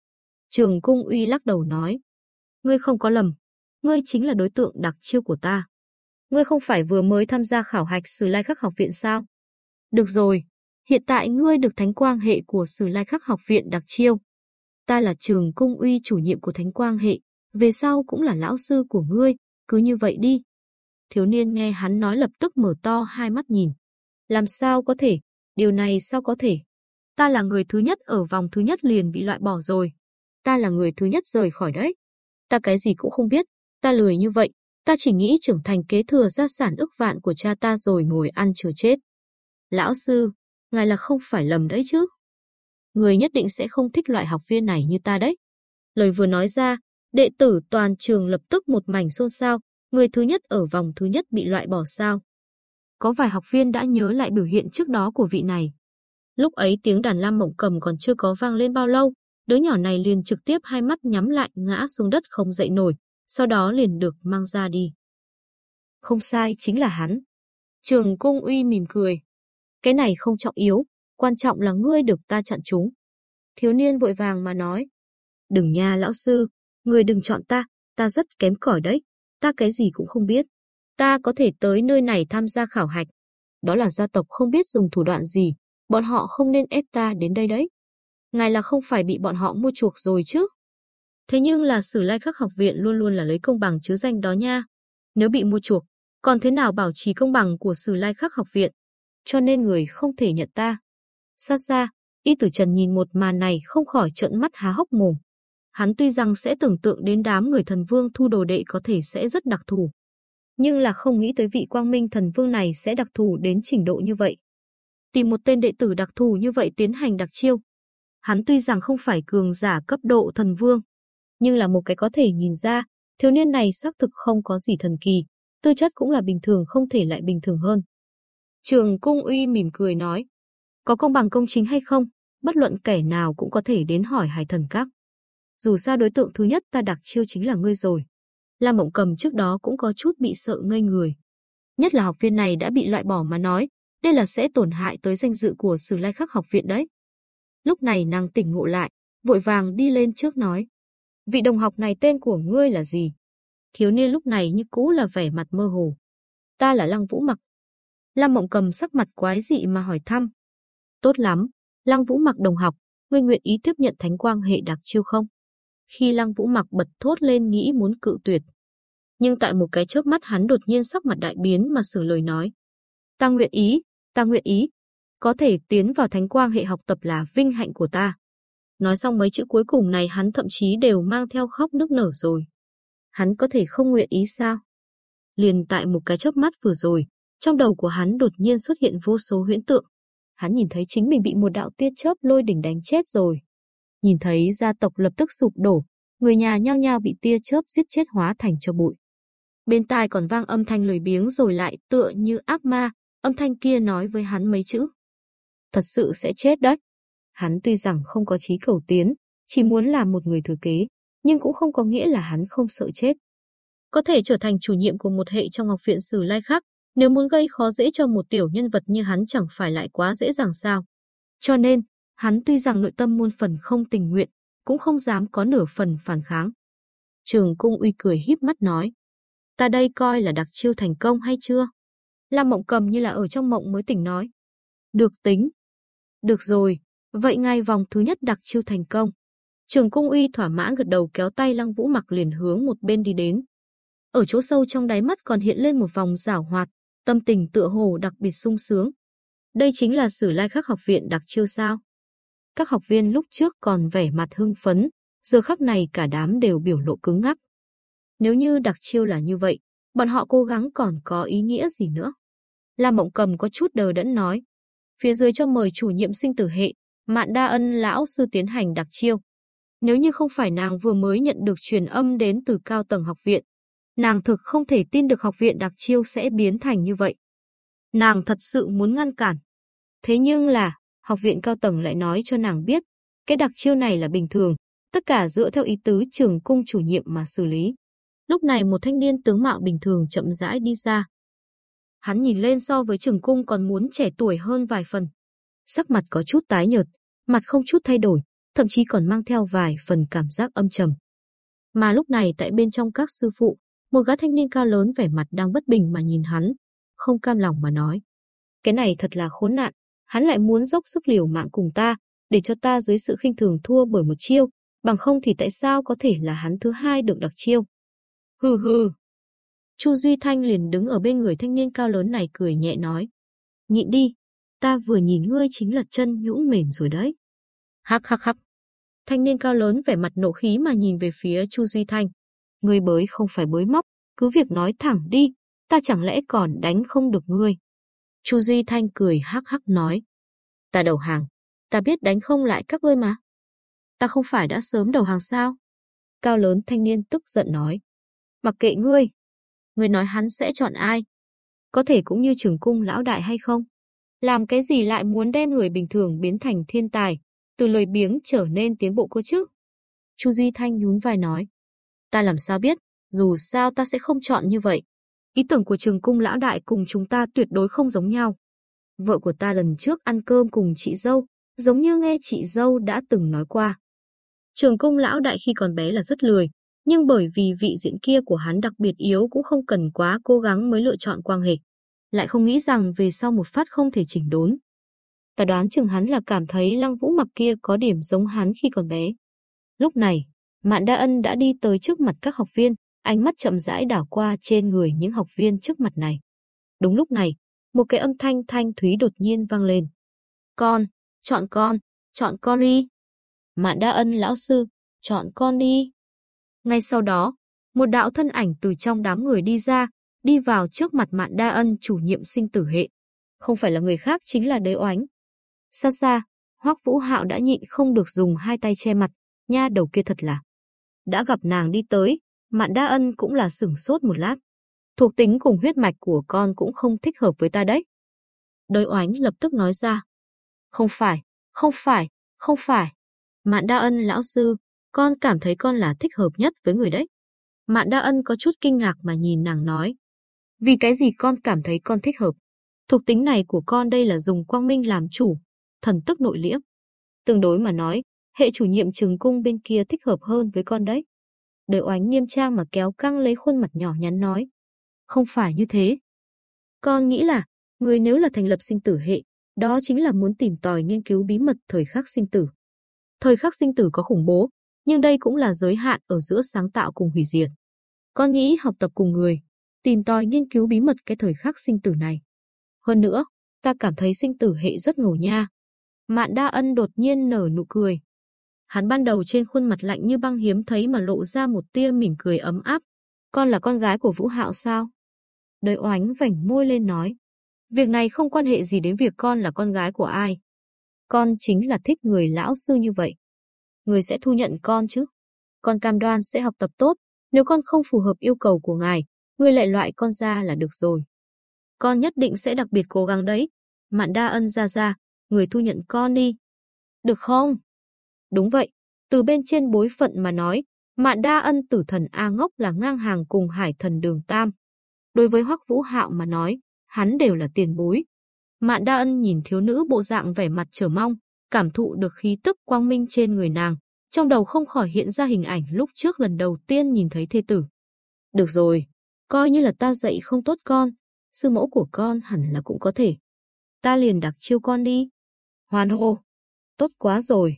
Trường cung uy lắc đầu nói. Ngươi không có lầm. Ngươi chính là đối tượng đặc chiêu của ta. Ngươi không phải vừa mới tham gia khảo hạch Sử Lai Khắc học viện sao? Được rồi, hiện tại ngươi được thánh quang hệ của Sử Lai Khắc học viện đặc chiêu. Ta là trường cung uy chủ nhiệm của thánh quang hệ, về sau cũng là lão sư của ngươi, cứ như vậy đi. Thiếu niên nghe hắn nói lập tức mở to hai mắt nhìn. Làm sao có thể, điều này sao có thể? Ta là người thứ nhất ở vòng thứ nhất liền bị loại bỏ rồi. Ta là người thứ nhất rời khỏi đấy. Ta cái gì cũng không biết, ta lười như vậy, ta chỉ nghĩ trưởng thành kế thừa gia sản ức vạn của cha ta rồi ngồi ăn chờ chết. Lão sư, ngài là không phải lầm đấy chứ? Người nhất định sẽ không thích loại học viên này như ta đấy. Lời vừa nói ra, đệ tử toàn trường lập tức một mảnh xôn xao, người thứ nhất ở vòng thứ nhất bị loại bỏ sao. Có vài học viên đã nhớ lại biểu hiện trước đó của vị này. Lúc ấy tiếng đàn lam mộng cầm còn chưa có vang lên bao lâu, đứa nhỏ này liền trực tiếp hai mắt nhắm lại ngã xuống đất không dậy nổi, sau đó liền được mang ra đi. Không sai, chính là hắn. Trường cung uy mỉm cười. Cái này không trọng yếu, quan trọng là ngươi được ta chặn chúng. Thiếu niên vội vàng mà nói. Đừng nha lão sư, ngươi đừng chọn ta, ta rất kém cỏi đấy, ta cái gì cũng không biết. Ta có thể tới nơi này tham gia khảo hạch. Đó là gia tộc không biết dùng thủ đoạn gì, bọn họ không nên ép ta đến đây đấy. Ngài là không phải bị bọn họ mua chuộc rồi chứ? Thế nhưng là Sử Lai Khắc học viện luôn luôn là lấy công bằng chứ danh đó nha. Nếu bị mua chuộc, còn thế nào bảo trì công bằng của Sử Lai Khắc học viện? Cho nên người không thể nhận ta. Xa xa, Y Tử Trần nhìn một màn này không khỏi trợn mắt há hốc mồm. Hắn tuy rằng sẽ tưởng tượng đến đám người thần vương thu đồ đệ có thể sẽ rất đặc thù, nhưng là không nghĩ tới vị quang minh thần vương này sẽ đặc thù đến trình độ như vậy. Tìm một tên đệ tử đặc thù như vậy tiến hành đặc chiêu. Hắn tuy rằng không phải cường giả cấp độ thần vương, nhưng là một cái có thể nhìn ra, thiếu niên này xác thực không có gì thần kỳ, tư chất cũng là bình thường không thể lại bình thường hơn. Trường Cung Uy mỉm cười nói, có công bằng công chính hay không, bất luận kẻ nào cũng có thể đến hỏi hải thần các. Dù sao đối tượng thứ nhất ta đặc chiêu chính là ngươi rồi. Lam Mộng Cầm trước đó cũng có chút bị sợ ngây người. Nhất là học viên này đã bị loại bỏ mà nói, đây là sẽ tổn hại tới danh dự của Sử Lai Khắc học viện đấy. Lúc này nàng tỉnh ngộ lại, vội vàng đi lên trước nói. Vị đồng học này tên của ngươi là gì? Thiếu niên lúc này như cũ là vẻ mặt mơ hồ. Ta là Lăng Vũ Mặc. Lam Mộng Cầm sắc mặt quái dị mà hỏi thăm. Tốt lắm, Lăng Vũ Mặc đồng học, ngươi nguyện ý tiếp nhận thánh quang hệ đặc chiêu không? Khi Lăng Vũ Mặc bật thốt lên nghĩ muốn cự tuyệt. Nhưng tại một cái chớp mắt hắn đột nhiên sắc mặt đại biến mà sửa lời nói. Ta nguyện ý, ta nguyện ý. Có thể tiến vào thánh quang hệ học tập là vinh hạnh của ta. Nói xong mấy chữ cuối cùng này hắn thậm chí đều mang theo khóc nức nở rồi. Hắn có thể không nguyện ý sao? Liền tại một cái chớp mắt vừa rồi, trong đầu của hắn đột nhiên xuất hiện vô số huyễn tượng. Hắn nhìn thấy chính mình bị một đạo tia chớp lôi đỉnh đánh chết rồi. Nhìn thấy gia tộc lập tức sụp đổ, người nhà nhao nhao bị tia chớp giết chết hóa thành cho bụi. Bên tai còn vang âm thanh lười biếng rồi lại tựa như ác ma, Âm thanh kia nói với hắn mấy chữ. Thật sự sẽ chết đấy. Hắn tuy rằng không có chí cầu tiến, chỉ muốn làm một người thừa kế, nhưng cũng không có nghĩa là hắn không sợ chết. Có thể trở thành chủ nhiệm của một hệ trong học viện Sử Lai khác, nếu muốn gây khó dễ cho một tiểu nhân vật như hắn chẳng phải lại quá dễ dàng sao. Cho nên, hắn tuy rằng nội tâm muôn phần không tình nguyện, cũng không dám có nửa phần phản kháng. Trường cung uy cười híp mắt nói, ta đây coi là đặc chiêu thành công hay chưa? Lam Mộng Cầm như là ở trong mộng mới tỉnh nói. Được tính. Được rồi, vậy ngay vòng thứ nhất đặc chiêu thành công. Trường cung uy thỏa mãn gật đầu kéo tay Lăng Vũ mặc liền hướng một bên đi đến. Ở chỗ sâu trong đáy mắt còn hiện lên một vòng giảo hoạt, tâm tình tựa hồ đặc biệt sung sướng. Đây chính là sử lai khắc học viện đặc chiêu sao. Các học viên lúc trước còn vẻ mặt hưng phấn, giờ khắc này cả đám đều biểu lộ cứng ngắc. Nếu như đặc chiêu là như vậy, bọn họ cố gắng còn có ý nghĩa gì nữa? Lam Mộng Cầm có chút đờ đẫn nói. Phía dưới cho mời chủ nhiệm sinh tử hệ, Mạn Đa Ân lão sư tiến hành đặc chiêu. Nếu như không phải nàng vừa mới nhận được truyền âm đến từ cao tầng học viện, nàng thực không thể tin được học viện đặc chiêu sẽ biến thành như vậy. Nàng thật sự muốn ngăn cản. Thế nhưng là, học viện cao tầng lại nói cho nàng biết, cái đặc chiêu này là bình thường, tất cả dựa theo ý tứ trường cung chủ nhiệm mà xử lý. Lúc này một thanh niên tướng mạo bình thường chậm rãi đi ra. Hắn nhìn lên so với trường cung còn muốn trẻ tuổi hơn vài phần. Sắc mặt có chút tái nhợt, mặt không chút thay đổi, thậm chí còn mang theo vài phần cảm giác âm trầm. Mà lúc này tại bên trong các sư phụ, một gã thanh niên cao lớn vẻ mặt đang bất bình mà nhìn hắn, không cam lòng mà nói. Cái này thật là khốn nạn, hắn lại muốn dốc sức liều mạng cùng ta, để cho ta dưới sự khinh thường thua bởi một chiêu, bằng không thì tại sao có thể là hắn thứ hai được đặc chiêu. Hừ hừ. Chu Duy Thanh liền đứng ở bên người thanh niên cao lớn này cười nhẹ nói. Nhịn đi, ta vừa nhìn ngươi chính là chân nhũn mềm rồi đấy. Hắc hắc hắc. Thanh niên cao lớn vẻ mặt nộ khí mà nhìn về phía Chu Duy Thanh. Ngươi bới không phải bới móc, cứ việc nói thẳng đi, ta chẳng lẽ còn đánh không được ngươi. Chu Duy Thanh cười hắc hắc nói. Ta đầu hàng, ta biết đánh không lại các ngươi mà. Ta không phải đã sớm đầu hàng sao? Cao lớn thanh niên tức giận nói. Mặc kệ ngươi, ngươi nói hắn sẽ chọn ai? Có thể cũng như trường cung lão đại hay không? Làm cái gì lại muốn đem người bình thường biến thành thiên tài, từ lời biếng trở nên tiến bộ cơ chứ? Chu Duy Thanh nhún vai nói. Ta làm sao biết, dù sao ta sẽ không chọn như vậy. Ý tưởng của trường cung lão đại cùng chúng ta tuyệt đối không giống nhau. Vợ của ta lần trước ăn cơm cùng chị dâu, giống như nghe chị dâu đã từng nói qua. Trường cung lão đại khi còn bé là rất lười, nhưng bởi vì vị diện kia của hắn đặc biệt yếu cũng không cần quá cố gắng mới lựa chọn quang hệ. Lại không nghĩ rằng về sau một phát không thể chỉnh đốn. Ta đoán chừng hắn là cảm thấy lăng vũ mặc kia có điểm giống hắn khi còn bé. Lúc này, Mạn Đa Ân đã đi tới trước mặt các học viên, ánh mắt chậm rãi đảo qua trên người những học viên trước mặt này. Đúng lúc này, một cái âm thanh thanh thúy đột nhiên vang lên. Con, chọn con, chọn con đi. Mạn Đa Ân lão sư, chọn con đi. Ngay sau đó, một đạo thân ảnh từ trong đám người đi ra, đi vào trước mặt Mạn Đa Ân chủ nhiệm sinh tử hệ. Không phải là người khác chính là đế oánh. Xa xa, Hoắc Vũ Hạo đã nhịn không được dùng hai tay che mặt, nha đầu kia thật là. Đã gặp nàng đi tới, Mạn Đa Ân cũng là sửng sốt một lát. Thuộc tính cùng huyết mạch của con cũng không thích hợp với ta đấy. Đới oánh lập tức nói ra. Không phải, không phải, không phải. Mạn Đa Ân lão sư, con cảm thấy con là thích hợp nhất với người đấy. Mạn Đa Ân có chút kinh ngạc mà nhìn nàng nói. Vì cái gì con cảm thấy con thích hợp? Thuộc tính này của con đây là dùng quang minh làm chủ, thần tức nội liễm. Tương đối mà nói, hệ chủ nhiệm trường cung bên kia thích hợp hơn với con đấy. Đời oánh nghiêm trang mà kéo căng lấy khuôn mặt nhỏ nhắn nói. Không phải như thế. Con nghĩ là, người nếu là thành lập sinh tử hệ, đó chính là muốn tìm tòi nghiên cứu bí mật thời khắc sinh tử. Thời khắc sinh tử có khủng bố, nhưng đây cũng là giới hạn ở giữa sáng tạo cùng hủy diệt. Con nghĩ học tập cùng người, tìm tòi nghiên cứu bí mật cái thời khắc sinh tử này. Hơn nữa, ta cảm thấy sinh tử hệ rất ngầu nha. Mạn Đa Ân đột nhiên nở nụ cười. Hắn ban đầu trên khuôn mặt lạnh như băng hiếm thấy mà lộ ra một tia mỉm cười ấm áp. Con là con gái của Vũ Hạo sao? Đời oánh vảnh môi lên nói. Việc này không quan hệ gì đến việc con là con gái của ai. Con chính là thích người lão sư như vậy. Người sẽ thu nhận con chứ. Con cam đoan sẽ học tập tốt. Nếu con không phù hợp yêu cầu của ngài, người lại loại con ra là được rồi. Con nhất định sẽ đặc biệt cố gắng đấy. Mạn đa ân ra ra, người thu nhận con đi. Được không? Đúng vậy, từ bên trên bối phận mà nói, Mạn đa ân tử thần A ngốc là ngang hàng cùng hải thần đường Tam. Đối với Hoắc Vũ Hạo mà nói, hắn đều là tiền bối. Mạn đa ân nhìn thiếu nữ bộ dạng vẻ mặt chờ mong, cảm thụ được khí tức quang minh trên người nàng, trong đầu không khỏi hiện ra hình ảnh lúc trước lần đầu tiên nhìn thấy thê tử. Được rồi, coi như là ta dạy không tốt con, sư mẫu của con hẳn là cũng có thể. Ta liền đặc chiêu con đi. Hoàn hô. Tốt quá rồi.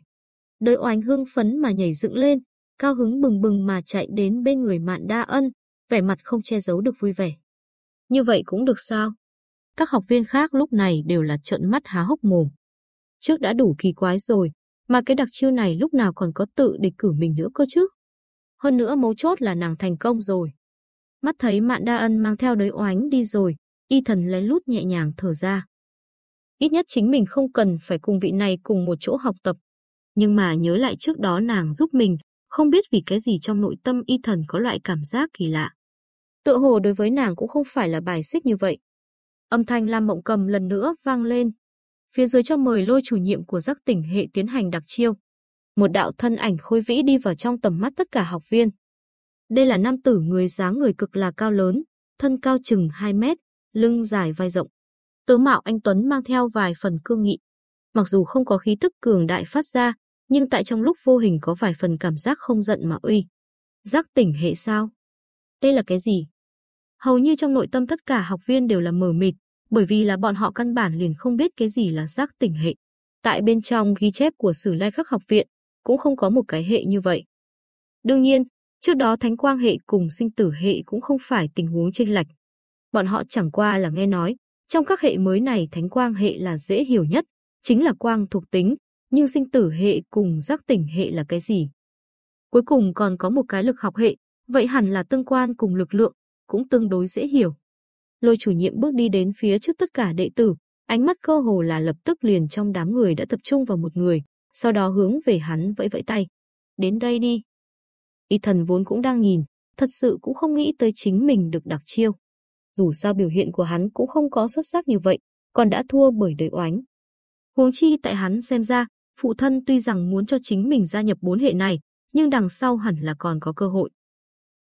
Đợi oánh hương phấn mà nhảy dựng lên, cao hứng bừng bừng mà chạy đến bên người mạn đa ân, vẻ mặt không che giấu được vui vẻ. Như vậy cũng được sao? Các học viên khác lúc này đều là trợn mắt há hốc mồm. Trước đã đủ kỳ quái rồi, mà cái đặc chiêu này lúc nào còn có tự địch cử mình nữa cơ chứ. Hơn nữa mấu chốt là nàng thành công rồi. Mắt thấy Mạn Đa Ân mang theo đới oánh đi rồi, y thần lén lút nhẹ nhàng thở ra. Ít nhất chính mình không cần phải cùng vị này cùng một chỗ học tập. Nhưng mà nhớ lại trước đó nàng giúp mình, không biết vì cái gì trong nội tâm y thần có loại cảm giác kỳ lạ. Tựa hồ đối với nàng cũng không phải là bài xích như vậy. Âm thanh Lam Mộng Cầm lần nữa vang lên. Phía dưới cho mời lôi chủ nhiệm của giác tỉnh hệ tiến hành đặc chiêu. Một đạo thân ảnh khôi vĩ đi vào trong tầm mắt tất cả học viên. Đây là nam tử người dáng người cực là cao lớn, thân cao chừng 2 mét, lưng dài vai rộng. Tướng mạo anh Tuấn mang theo vài phần cương nghị. Mặc dù không có khí tức cường đại phát ra, nhưng tại trong lúc vô hình có vài phần cảm giác không giận mà uy. Giác tỉnh hệ sao? Đây là cái gì? Hầu như trong nội tâm tất cả học viên đều là mờ mịt, bởi vì là bọn họ căn bản liền không biết cái gì là giác tỉnh hệ. Tại bên trong ghi chép của Sử Lai Khắc học viện cũng không có một cái hệ như vậy. Đương nhiên, trước đó Thánh Quang hệ cùng sinh tử hệ cũng không phải tình huống chênh lệch. Bọn họ chẳng qua là nghe nói, trong các hệ mới này Thánh Quang hệ là dễ hiểu nhất, chính là quang thuộc tính, nhưng sinh tử hệ cùng giác tỉnh hệ là cái gì? Cuối cùng còn có một cái lực học hệ, vậy hẳn là tương quan cùng lực lượng, cũng tương đối dễ hiểu. Lôi chủ nhiệm bước đi đến phía trước tất cả đệ tử, ánh mắt cơ hồ là lập tức liền trong đám người đã tập trung vào một người, sau đó hướng về hắn vẫy vẫy tay. Đến đây đi. Y thần vốn cũng đang nhìn, thật sự cũng không nghĩ tới chính mình được đặc chiêu. Dù sao biểu hiện của hắn cũng không có xuất sắc như vậy, còn đã thua bởi đời oánh. Huống chi tại hắn xem ra, phụ thân tuy rằng muốn cho chính mình gia nhập bốn hệ này, nhưng đằng sau hẳn là còn có cơ hội.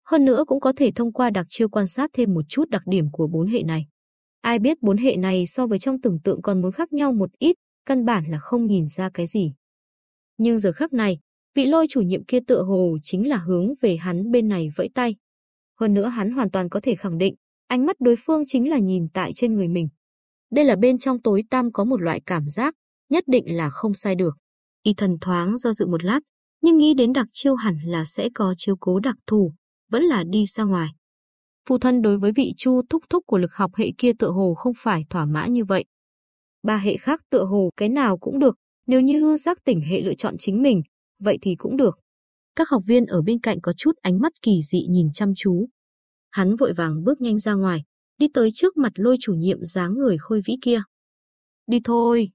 Hơn nữa cũng có thể thông qua đặc chiêu quan sát thêm một chút đặc điểm của bốn hệ này. Ai biết bốn hệ này so với trong tưởng tượng còn muốn khác nhau một ít, căn bản là không nhìn ra cái gì. Nhưng giờ khắc này, vị lôi chủ nhiệm kia tựa hồ chính là hướng về hắn bên này vẫy tay. Hơn nữa hắn hoàn toàn có thể khẳng định, ánh mắt đối phương chính là nhìn tại trên người mình. Đây là bên trong tối tăm có một loại cảm giác, nhất định là không sai được. Y thần thoáng do dự một lát, nhưng nghĩ đến đặc chiêu hẳn là sẽ có chiêu cố đặc thù, vẫn là đi ra ngoài. Phụ thân đối với vị chu thúc thúc của lực học hệ kia tựa hồ không phải thỏa mãn như vậy. Ba hệ khác tựa hồ cái nào cũng được, nếu như giác tỉnh hệ lựa chọn chính mình, vậy thì cũng được. Các học viên ở bên cạnh có chút ánh mắt kỳ dị nhìn chăm chú. Hắn vội vàng bước nhanh ra ngoài, đi tới trước mặt lôi chủ nhiệm dáng người khôi vĩ kia. Đi thôi.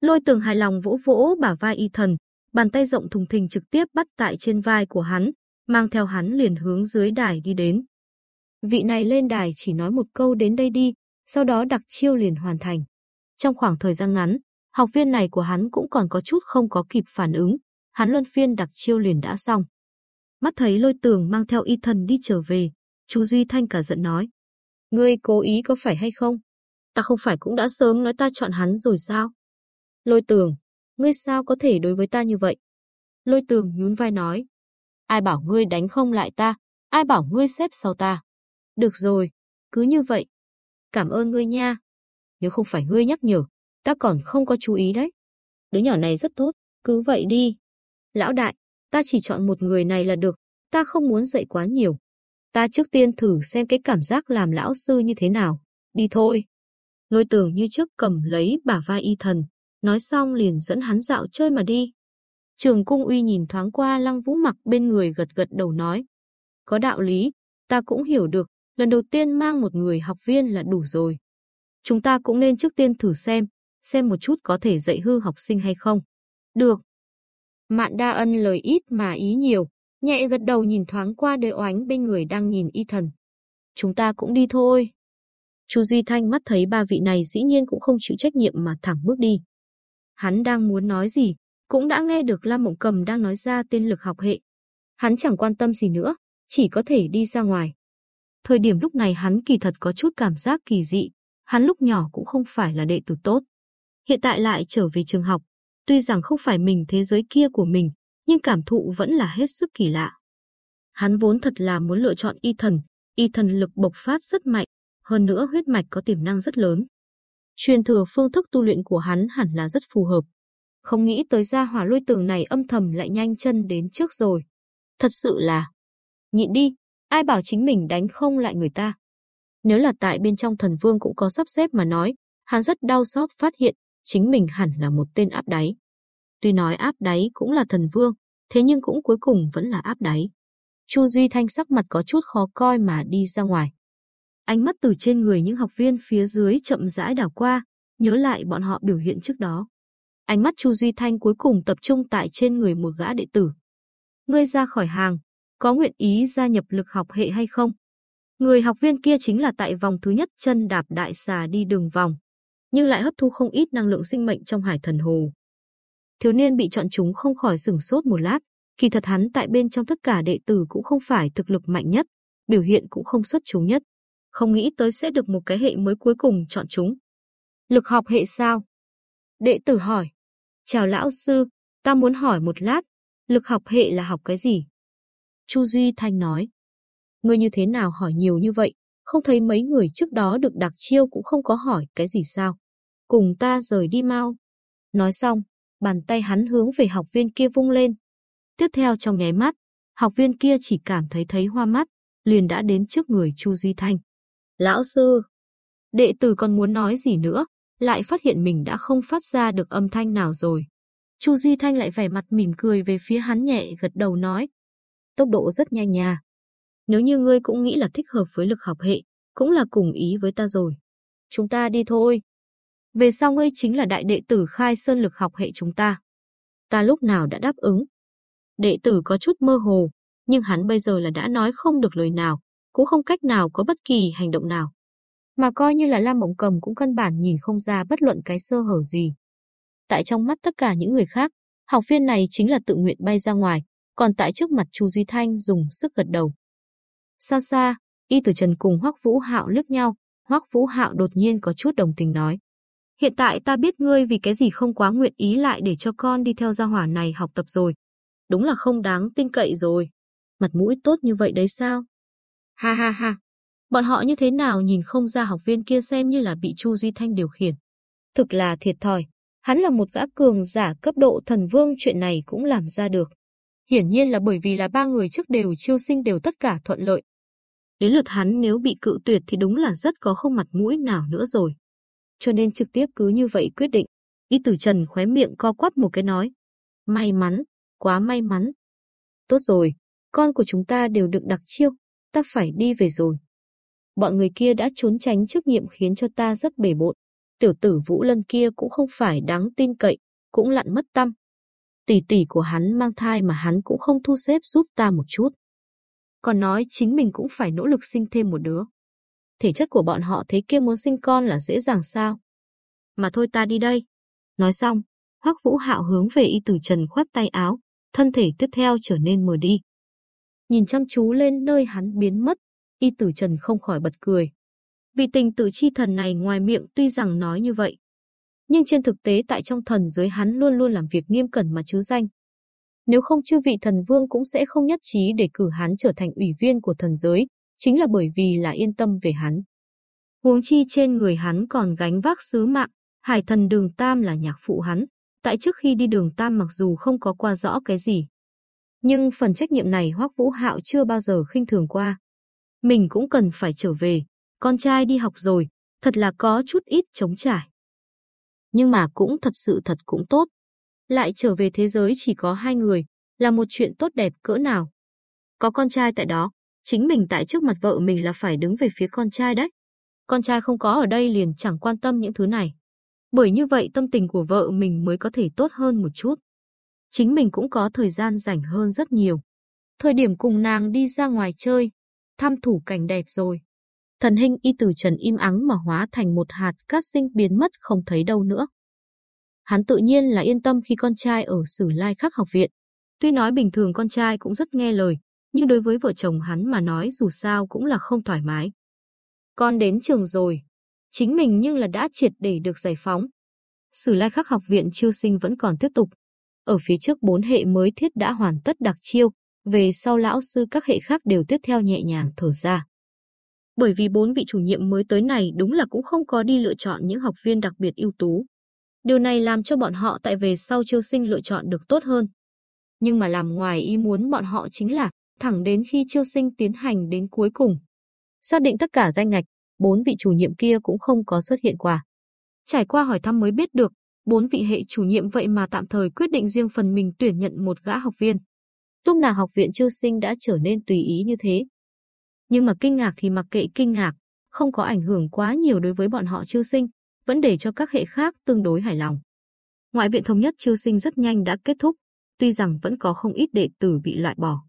Lôi tường hài lòng vỗ vỗ bả vai y thần, bàn tay rộng thùng thình trực tiếp bắt tại trên vai của hắn, mang theo hắn liền hướng dưới đài đi đến. Vị này lên đài chỉ nói một câu đến đây đi, sau đó đặc chiêu liền hoàn thành. Trong khoảng thời gian ngắn, học viên này của hắn cũng còn có chút không có kịp phản ứng, hắn luân phiên đặc chiêu liền đã xong. Mắt thấy lôi tường mang theo y thần đi trở về, chú Duy Thanh cả giận nói. Ngươi cố ý có phải hay không? Ta không phải cũng đã sớm nói ta chọn hắn rồi sao? Lôi tường, ngươi sao có thể đối với ta như vậy? Lôi tường nhún vai nói. Ai bảo ngươi đánh không lại ta, ai bảo ngươi xếp sau ta. Được rồi, cứ như vậy. Cảm ơn ngươi nha. Nếu không phải ngươi nhắc nhở, ta còn không có chú ý đấy. Đứa nhỏ này rất tốt, cứ vậy đi. Lão đại, ta chỉ chọn một người này là được, ta không muốn dạy quá nhiều. Ta trước tiên thử xem cái cảm giác làm lão sư như thế nào. Đi thôi. Lôi tường như trước cầm lấy bả vai y thần, nói xong liền dẫn hắn dạo chơi mà đi. Trường Cung Uy nhìn thoáng qua Lăng Vũ mặc bên người gật gật đầu nói. Có đạo lý, ta cũng hiểu được, lần đầu tiên mang một người học viên là đủ rồi. Chúng ta cũng nên trước tiên thử xem, xem một chút có thể dạy hư học sinh hay không. Được. Mạn đa ân lời ít mà ý nhiều, nhẹ gật đầu nhìn thoáng qua đời oánh bên người đang nhìn y thần. Chúng ta cũng đi thôi. Chu Duy Thanh mắt thấy ba vị này dĩ nhiên cũng không chịu trách nhiệm mà thẳng bước đi. Hắn đang muốn nói gì, cũng đã nghe được Lam Mộng Cầm đang nói ra tên lực học hệ. Hắn chẳng quan tâm gì nữa, chỉ có thể đi ra ngoài. Thời điểm lúc này hắn kỳ thật có chút cảm giác kỳ dị, hắn lúc nhỏ cũng không phải là đệ tử tốt. Hiện tại lại trở về trường học, tuy rằng không phải mình thế giới kia của mình, nhưng cảm thụ vẫn là hết sức kỳ lạ. Hắn vốn thật là muốn lựa chọn y thần, y thần lực bộc phát rất mạnh, hơn nữa huyết mạch có tiềm năng rất lớn. Truyền thừa phương thức tu luyện của hắn hẳn là rất phù hợp. Không nghĩ tới ra hỏa lôi tường này âm thầm lại nhanh chân đến trước rồi. Thật sự là... Nhịn đi, ai bảo chính mình đánh không lại người ta. Nếu là tại bên trong thần vương cũng có sắp xếp mà nói, hắn rất đau xót phát hiện chính mình hẳn là một tên áp đáy. Tuy nói áp đáy cũng là thần vương, thế nhưng cũng cuối cùng vẫn là áp đáy. Chu Duy Thanh sắc mặt có chút khó coi mà đi ra ngoài. Ánh mắt từ trên người những học viên phía dưới chậm rãi đảo qua, nhớ lại bọn họ biểu hiện trước đó. Ánh mắt Chu Duy Thanh cuối cùng tập trung tại trên người một gã đệ tử. Ngươi ra khỏi hàng, có nguyện ý gia nhập lực học hệ hay không? Người học viên kia chính là tại vòng thứ nhất chân đạp đại xà đi đường vòng, nhưng lại hấp thu không ít năng lượng sinh mệnh trong hải thần hồ. Thiếu niên bị chọn chúng không khỏi sửng sốt một lát, kỳ thật hắn tại bên trong tất cả đệ tử cũng không phải thực lực mạnh nhất, biểu hiện cũng không xuất chúng nhất. Không nghĩ tới sẽ được một cái hệ mới cuối cùng chọn chúng. Lực học hệ sao? Đệ tử hỏi. Chào lão sư, ta muốn hỏi một lát, lực học hệ là học cái gì? Chu Duy Thanh nói. Ngươi như thế nào hỏi nhiều như vậy, không thấy mấy người trước đó được đặc chiêu cũng không có hỏi cái gì sao? Cùng ta rời đi mau. Nói xong, bàn tay hắn hướng về học viên kia vung lên. Tiếp theo trong nháy mắt, học viên kia chỉ cảm thấy thấy hoa mắt, liền đã đến trước người Chu Duy Thanh. Lão sư, đệ tử còn muốn nói gì nữa, lại phát hiện mình đã không phát ra được âm thanh nào rồi. Chu Duy Thanh lại vẻ mặt mỉm cười về phía hắn nhẹ gật đầu nói. Tốc độ rất nhanh nha. Nếu như ngươi cũng nghĩ là thích hợp với lực học hệ, cũng là cùng ý với ta rồi. Chúng ta đi thôi. Về sau ngươi chính là đại đệ tử khai sơn lực học hệ chúng ta. Ta lúc nào đã đáp ứng. Đệ tử có chút mơ hồ, nhưng hắn bây giờ là đã nói không được lời nào, cũng không cách nào có bất kỳ hành động nào. Mà coi như là Lam Mộng Cầm cũng căn bản nhìn không ra bất luận cái sơ hở gì. Tại trong mắt tất cả những người khác, học viên này chính là tự nguyện bay ra ngoài, còn tại trước mặt Chu Duy Thanh dùng sức gật đầu. Xa xa, Y Tử Trần cùng Hoắc Vũ Hạo liếc nhau, Hoắc Vũ Hạo đột nhiên có chút đồng tình nói: "Hiện tại ta biết ngươi vì cái gì không quá nguyện ý lại để cho con đi theo gia hỏa này học tập rồi. Đúng là không đáng tin cậy rồi. Mặt mũi tốt như vậy đấy sao?" Ha ha ha. Bọn họ như thế nào nhìn không ra học viên kia xem như là bị Chu Duy Thanh điều khiển. Thực là thiệt thòi. Hắn là một gã cường giả cấp độ thần vương chuyện này cũng làm ra được. Hiển nhiên là bởi vì là ba người trước đều chiêu sinh đều tất cả thuận lợi. Đến lượt hắn nếu bị cự tuyệt thì đúng là rất có không mặt mũi nào nữa rồi. Cho nên trực tiếp cứ như vậy quyết định. Y tử Trần khóe miệng co quắp một cái nói. May mắn, quá may mắn. Tốt rồi, con của chúng ta đều được đặc chiêu, ta phải đi về rồi. Bọn người kia đã trốn tránh trước nhiệm khiến cho ta rất bể bộn. Tiểu tử Vũ Lân kia cũng không phải đáng tin cậy, cũng lặn mất tâm. Tỷ tỷ của hắn mang thai mà hắn cũng không thu xếp giúp ta một chút. Còn nói chính mình cũng phải nỗ lực sinh thêm một đứa. Thể chất của bọn họ thế kia muốn sinh con là dễ dàng sao? Mà thôi ta đi đây. Nói xong, Hoắc Vũ Hạo hướng về Y Tử Trần khoát tay áo, thân thể tiếp theo trở nên mờ đi. Nhìn chăm chú lên nơi hắn biến mất, Y Tử Trần không khỏi bật cười. Vì tình tử chi thần này ngoài miệng tuy rằng nói như vậy, nhưng trên thực tế tại trong thần giới hắn luôn luôn làm việc nghiêm cẩn mà chứ danh. Nếu không chư vị thần vương cũng sẽ không nhất trí để cử hắn trở thành ủy viên của thần giới, chính là bởi vì là yên tâm về hắn. Huống chi trên người hắn còn gánh vác sứ mạng, hải thần đường Tam là nhạc phụ hắn, tại trước khi đi đường Tam mặc dù không có qua rõ cái gì. Nhưng phần trách nhiệm này Hoắc Vũ Hạo chưa bao giờ khinh thường qua. Mình cũng cần phải trở về, con trai đi học rồi, thật là có chút ít chống trải. Nhưng mà cũng thật sự thật cũng tốt. Lại trở về thế giới chỉ có hai người, là một chuyện tốt đẹp cỡ nào. Có con trai tại đó, chính mình tại trước mặt vợ mình là phải đứng về phía con trai đấy. Con trai không có ở đây liền chẳng quan tâm những thứ này. Bởi như vậy tâm tình của vợ mình mới có thể tốt hơn một chút. Chính mình cũng có thời gian rảnh hơn rất nhiều. Thời điểm cùng nàng đi ra ngoài chơi, thăm thủ cảnh đẹp rồi. thần hình y từ trần im ắng mà hóa thành một hạt cát sinh biến mất không thấy đâu nữa. Hắn tự nhiên là yên tâm khi con trai ở Sử Lai Khắc học viện. Tuy nói bình thường con trai cũng rất nghe lời, nhưng đối với vợ chồng hắn mà nói dù sao cũng là không thoải mái. Con đến trường rồi, chính mình nhưng là đã triệt để được giải phóng. Sử Lai Khắc học viện chiêu sinh vẫn còn tiếp tục. Ở phía trước bốn hệ mới thiết đã hoàn tất đặc chiêu, về sau lão sư các hệ khác đều tiếp theo nhẹ nhàng thở ra. Bởi vì bốn vị chủ nhiệm mới tới này đúng là cũng không có đi lựa chọn những học viên đặc biệt ưu tú. Điều này làm cho bọn họ tại về sau chiêu sinh lựa chọn được tốt hơn. Nhưng mà làm ngoài ý muốn bọn họ chính là thẳng đến khi chiêu sinh tiến hành đến cuối cùng. Xác định tất cả danh ngạch, bốn vị chủ nhiệm kia cũng không có xuất hiện qua. Trải qua hỏi thăm mới biết được, bốn vị hệ chủ nhiệm vậy mà tạm thời quyết định riêng phần mình tuyển nhận một gã học viên. Lúc nào học viện chưa sinh đã trở nên tùy ý như thế. Nhưng mà kinh ngạc thì mặc kệ kinh ngạc, không có ảnh hưởng quá nhiều đối với bọn họ chưa sinh, vẫn để cho các hệ khác tương đối hài lòng. Ngoại viện thống nhất chưa sinh rất nhanh đã kết thúc, tuy rằng vẫn có không ít đệ tử bị loại bỏ.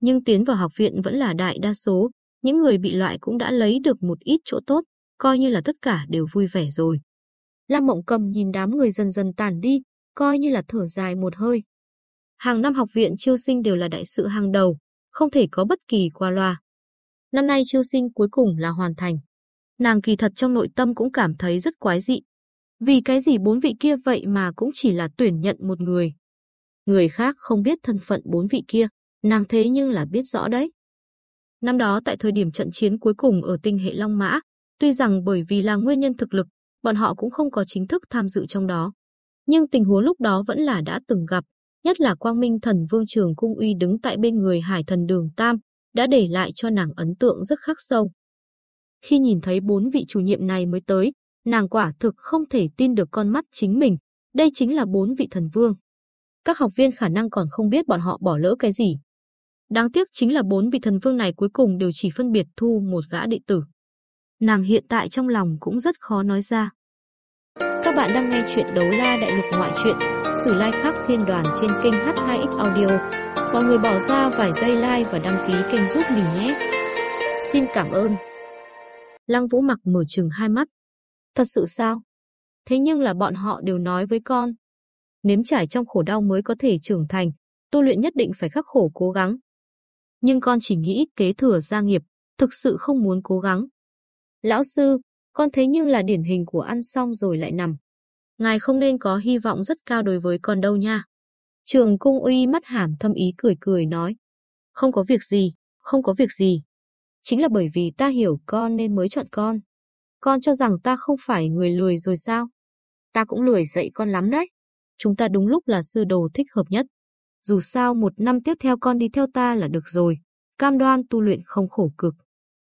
Nhưng tiến vào học viện vẫn là đại đa số, những người bị loại cũng đã lấy được một ít chỗ tốt, coi như là tất cả đều vui vẻ rồi. Lam Mộng Cầm nhìn đám người dần dần tàn đi, coi như là thở dài một hơi. Hàng năm học viện chiêu sinh đều là đại sự hàng đầu, không thể có bất kỳ qua loa. Năm nay chiêu sinh cuối cùng là hoàn thành. Nàng kỳ thật trong nội tâm cũng cảm thấy rất quái dị. Vì cái gì bốn vị kia vậy mà cũng chỉ là tuyển nhận một người. Người khác không biết thân phận bốn vị kia, nàng thế nhưng là biết rõ đấy. Năm đó tại thời điểm trận chiến cuối cùng ở tinh hệ Long Mã, tuy rằng bởi vì là nguyên nhân thực lực, bọn họ cũng không có chính thức tham dự trong đó. Nhưng tình huống lúc đó vẫn là đã từng gặp, nhất là Quang Minh Thần Vương Trường Cung Uy đứng tại bên người Hải Thần Đường Tam, đã để lại cho nàng ấn tượng rất khắc sâu. Khi nhìn thấy bốn vị chủ nhiệm này mới tới, nàng quả thực không thể tin được con mắt chính mình, đây chính là bốn vị thần vương. Các học viên khả năng còn không biết bọn họ bỏ lỡ cái gì. Đáng tiếc chính là bốn vị thần vương này cuối cùng đều chỉ phân biệt thu một gã đệ tử. Nàng hiện tại trong lòng cũng rất khó nói ra. Các bạn đang nghe chuyện đấu la đại lục ngoại truyện, sử lai khắc thiên đoàn trên kênh H2X Audio. Mọi người bỏ ra vài giây like và đăng ký kênh giúp mình nhé. Xin cảm ơn. Lăng Vũ mặc mở trừng hai mắt. Thật sự sao? Thế nhưng là bọn họ đều nói với con. Nếm trải trong khổ đau mới có thể trưởng thành, tu luyện nhất định phải khắc khổ cố gắng. Nhưng con chỉ nghĩ kế thừa gia nghiệp, thực sự không muốn cố gắng. Lão sư, con thấy như là điển hình của ăn xong rồi lại nằm. Ngài không nên có hy vọng rất cao đối với con đâu nha. Trường cung uy mắt hàm thâm ý cười cười nói. Không có việc gì, không có việc gì. Chính là bởi vì ta hiểu con nên mới chọn con. Con cho rằng ta không phải người lười rồi sao? Ta cũng lười dạy con lắm đấy. Chúng ta đúng lúc là sư đồ thích hợp nhất. Dù sao một năm tiếp theo con đi theo ta là được rồi. Cam đoan tu luyện không khổ cực.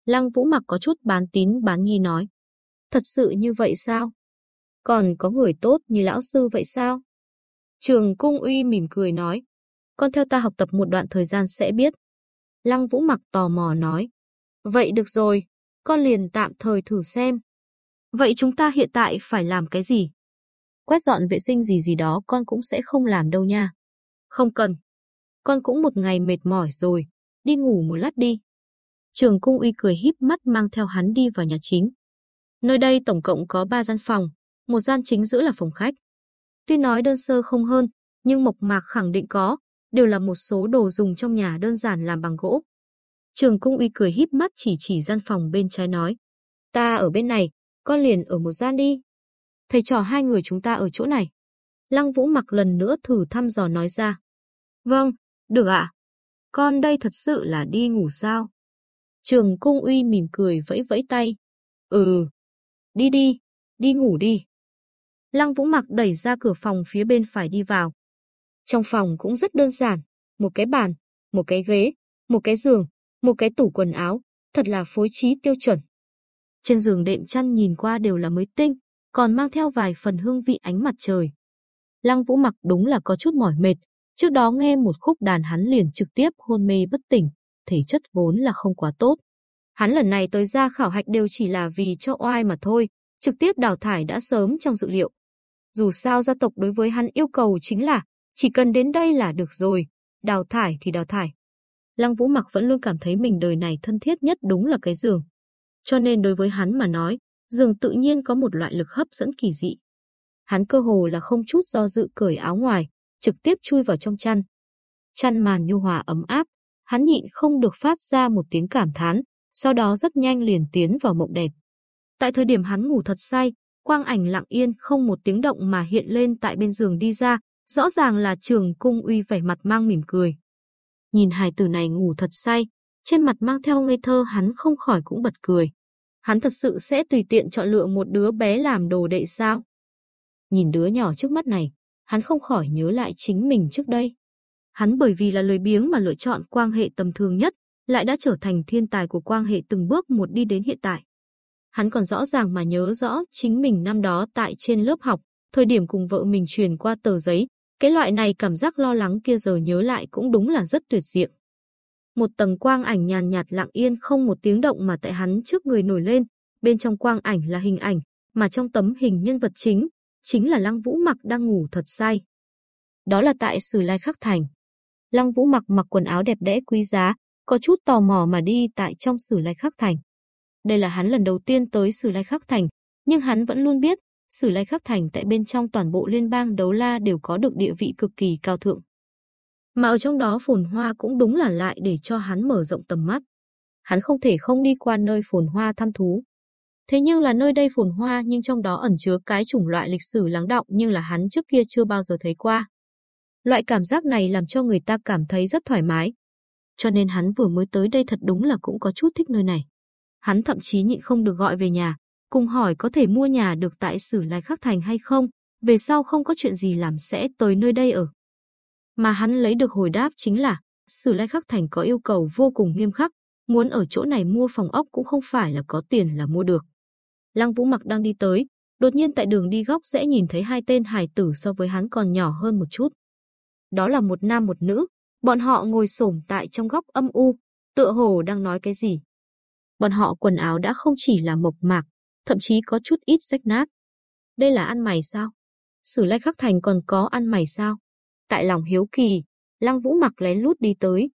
Lăng Vũ mặc có chút bán tín bán nghi nói. Thật sự như vậy sao? Còn có người tốt như lão sư vậy sao? Trường Cung Uy mỉm cười nói. Con theo ta học tập một đoạn thời gian sẽ biết. Lăng Vũ mặc tò mò nói. Vậy được rồi, con liền tạm thời thử xem. Vậy chúng ta hiện tại phải làm cái gì? Quét dọn vệ sinh gì gì đó con cũng sẽ không làm đâu nha. Không cần. Con cũng một ngày mệt mỏi rồi, đi ngủ một lát đi. Trường cung uy cười híp mắt mang theo hắn đi vào nhà chính. Nơi đây tổng cộng có 3 gian phòng, một gian chính giữa là phòng khách. Tuy nói đơn sơ không hơn, nhưng mộc mạc khẳng định có, đều là một số đồ dùng trong nhà đơn giản làm bằng gỗ. Trường cung uy cười híp mắt chỉ chỉ gian phòng bên trái nói. Ta ở bên này, con liền ở một gian đi. Thầy trò hai người chúng ta ở chỗ này. Lăng Vũ mặc lần nữa thử thăm dò nói ra. Vâng, được ạ. Con đây thật sự là đi ngủ sao? Trường cung uy mỉm cười vẫy vẫy tay. Ừ, đi đi, đi ngủ đi. Lăng Vũ mặc đẩy ra cửa phòng phía bên phải đi vào. Trong phòng cũng rất đơn giản, một cái bàn, một cái ghế, một cái giường, một cái tủ quần áo, thật là phối trí tiêu chuẩn. Trên giường đệm chăn nhìn qua đều là mới tinh, còn mang theo vài phần hương vị ánh mặt trời. Lăng Vũ mặc đúng là có chút mỏi mệt, trước đó nghe một khúc đàn hắn liền trực tiếp hôn mê bất tỉnh, thể chất vốn là không quá tốt. Hắn lần này tới ra khảo hạch đều chỉ là vì cho oai mà thôi, trực tiếp đào thải đã sớm trong dự liệu. Dù sao gia tộc đối với hắn yêu cầu chính là chỉ cần đến đây là được rồi, đào thải thì đào thải. Lăng Vũ Mặc vẫn luôn cảm thấy mình đời này thân thiết nhất đúng là cái giường. cho nên đối với hắn mà nói, giường tự nhiên có một loại lực hấp dẫn kỳ dị. Hắn cơ hồ là không chút do dự cởi áo ngoài, trực tiếp chui vào trong chăn. Chăn màn nhu hòa ấm áp, hắn nhịn không được phát ra một tiếng cảm thán, sau đó rất nhanh liền tiến vào mộng đẹp. Tại thời điểm hắn ngủ thật say, quang ảnh lặng yên không một tiếng động mà hiện lên tại bên giường đi ra, rõ ràng là trường cung uy vẻ mặt mang mỉm cười. Nhìn hài tử này ngủ thật say, trên mặt mang theo ngây thơ hắn không khỏi cũng bật cười. Hắn thật sự sẽ tùy tiện chọn lựa một đứa bé làm đồ đệ sao? Nhìn đứa nhỏ trước mắt này, hắn không khỏi nhớ lại chính mình trước đây. Hắn bởi vì là lười biếng mà lựa chọn quan hệ tầm thường nhất, lại đã trở thành thiên tài của quan hệ từng bước một đi đến hiện tại. Hắn còn rõ ràng mà nhớ rõ chính mình năm đó tại trên lớp học, thời điểm cùng vợ mình truyền qua tờ giấy, cái loại này cảm giác lo lắng kia giờ nhớ lại cũng đúng là rất tuyệt diệu. Một tầng quang ảnh nhàn nhạt lặng yên không một tiếng động mà tại hắn trước người nổi lên, bên trong quang ảnh là hình ảnh, mà trong tấm hình nhân vật chính, chính là Lăng Vũ Mặc đang ngủ thật say. Đó là tại Sử Lai Khắc Thành. Lăng Vũ Mặc mặc quần áo đẹp đẽ quý giá, có chút tò mò mà đi tại trong Sử Lai Khắc Thành. Đây là hắn lần đầu tiên tới Sử Lai Khắc Thành, nhưng hắn vẫn luôn biết, Sử Lai Khắc Thành tại bên trong toàn bộ liên bang đấu la đều có được địa vị cực kỳ cao thượng. Mà ở trong đó phồn hoa cũng đúng là lại để cho hắn mở rộng tầm mắt. Hắn không thể không đi qua nơi phồn hoa thăm thú. Thế nhưng là nơi đây phồn hoa nhưng trong đó ẩn chứa cái chủng loại lịch sử lắng động nhưng là hắn trước kia chưa bao giờ thấy qua. Loại cảm giác này làm cho người ta cảm thấy rất thoải mái. Cho nên hắn vừa mới tới đây thật đúng là cũng có chút thích nơi này. Hắn thậm chí nhịn không được gọi về nhà, cùng hỏi có thể mua nhà được tại Sử Lai Khắc Thành hay không, về sau không có chuyện gì làm sẽ tới nơi đây ở. Mà hắn lấy được hồi đáp chính là, Sử Lai Khắc Thành có yêu cầu vô cùng nghiêm khắc, muốn ở chỗ này mua phòng ốc cũng không phải là có tiền là mua được. Lăng Vũ Mặc đang đi tới, đột nhiên tại đường đi góc sẽ nhìn thấy hai tên hài tử so với hắn còn nhỏ hơn một chút. Đó là một nam một nữ, bọn họ ngồi xổm tại trong góc âm u, tựa hồ đang nói cái gì. Bọn họ quần áo đã không chỉ là mộc mạc, thậm chí có chút ít rách nát. Đây là ăn mày sao? Sử Lai Khắc Thành còn có ăn mày sao? Tại lòng hiếu kỳ, Lăng Vũ mặc lén lút đi tới.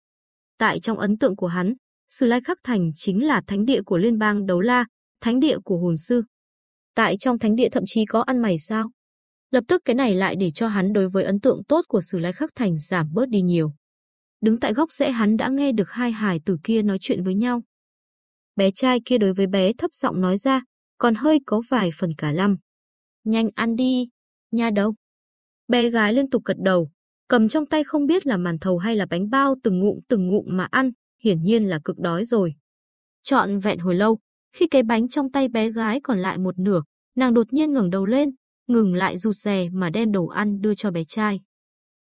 Tại trong ấn tượng của hắn, Sử Lai Khắc Thành chính là thánh địa của liên bang đấu la, thánh địa của hồn sư. Tại trong thánh địa thậm chí có ăn mày sao? Lập tức cái này lại để cho hắn đối với ấn tượng tốt của Sử Lai Khắc Thành giảm bớt đi nhiều. Đứng tại góc rẽ hắn đã nghe được hai hài tử kia nói chuyện với nhau. Bé trai kia đối với bé thấp giọng nói ra, còn hơi có vài phần cả lăm. Nhanh ăn đi, nha đâu. Bé gái liên tục gật đầu, cầm trong tay không biết là màn thầu hay là bánh bao từng ngụm từng ngụm mà ăn, hiển nhiên là cực đói rồi. Chọn vẹn hồi lâu, khi cái bánh trong tay bé gái còn lại một nửa, nàng đột nhiên ngẩng đầu lên, ngừng lại rụt rè mà đem đồ ăn đưa cho bé trai.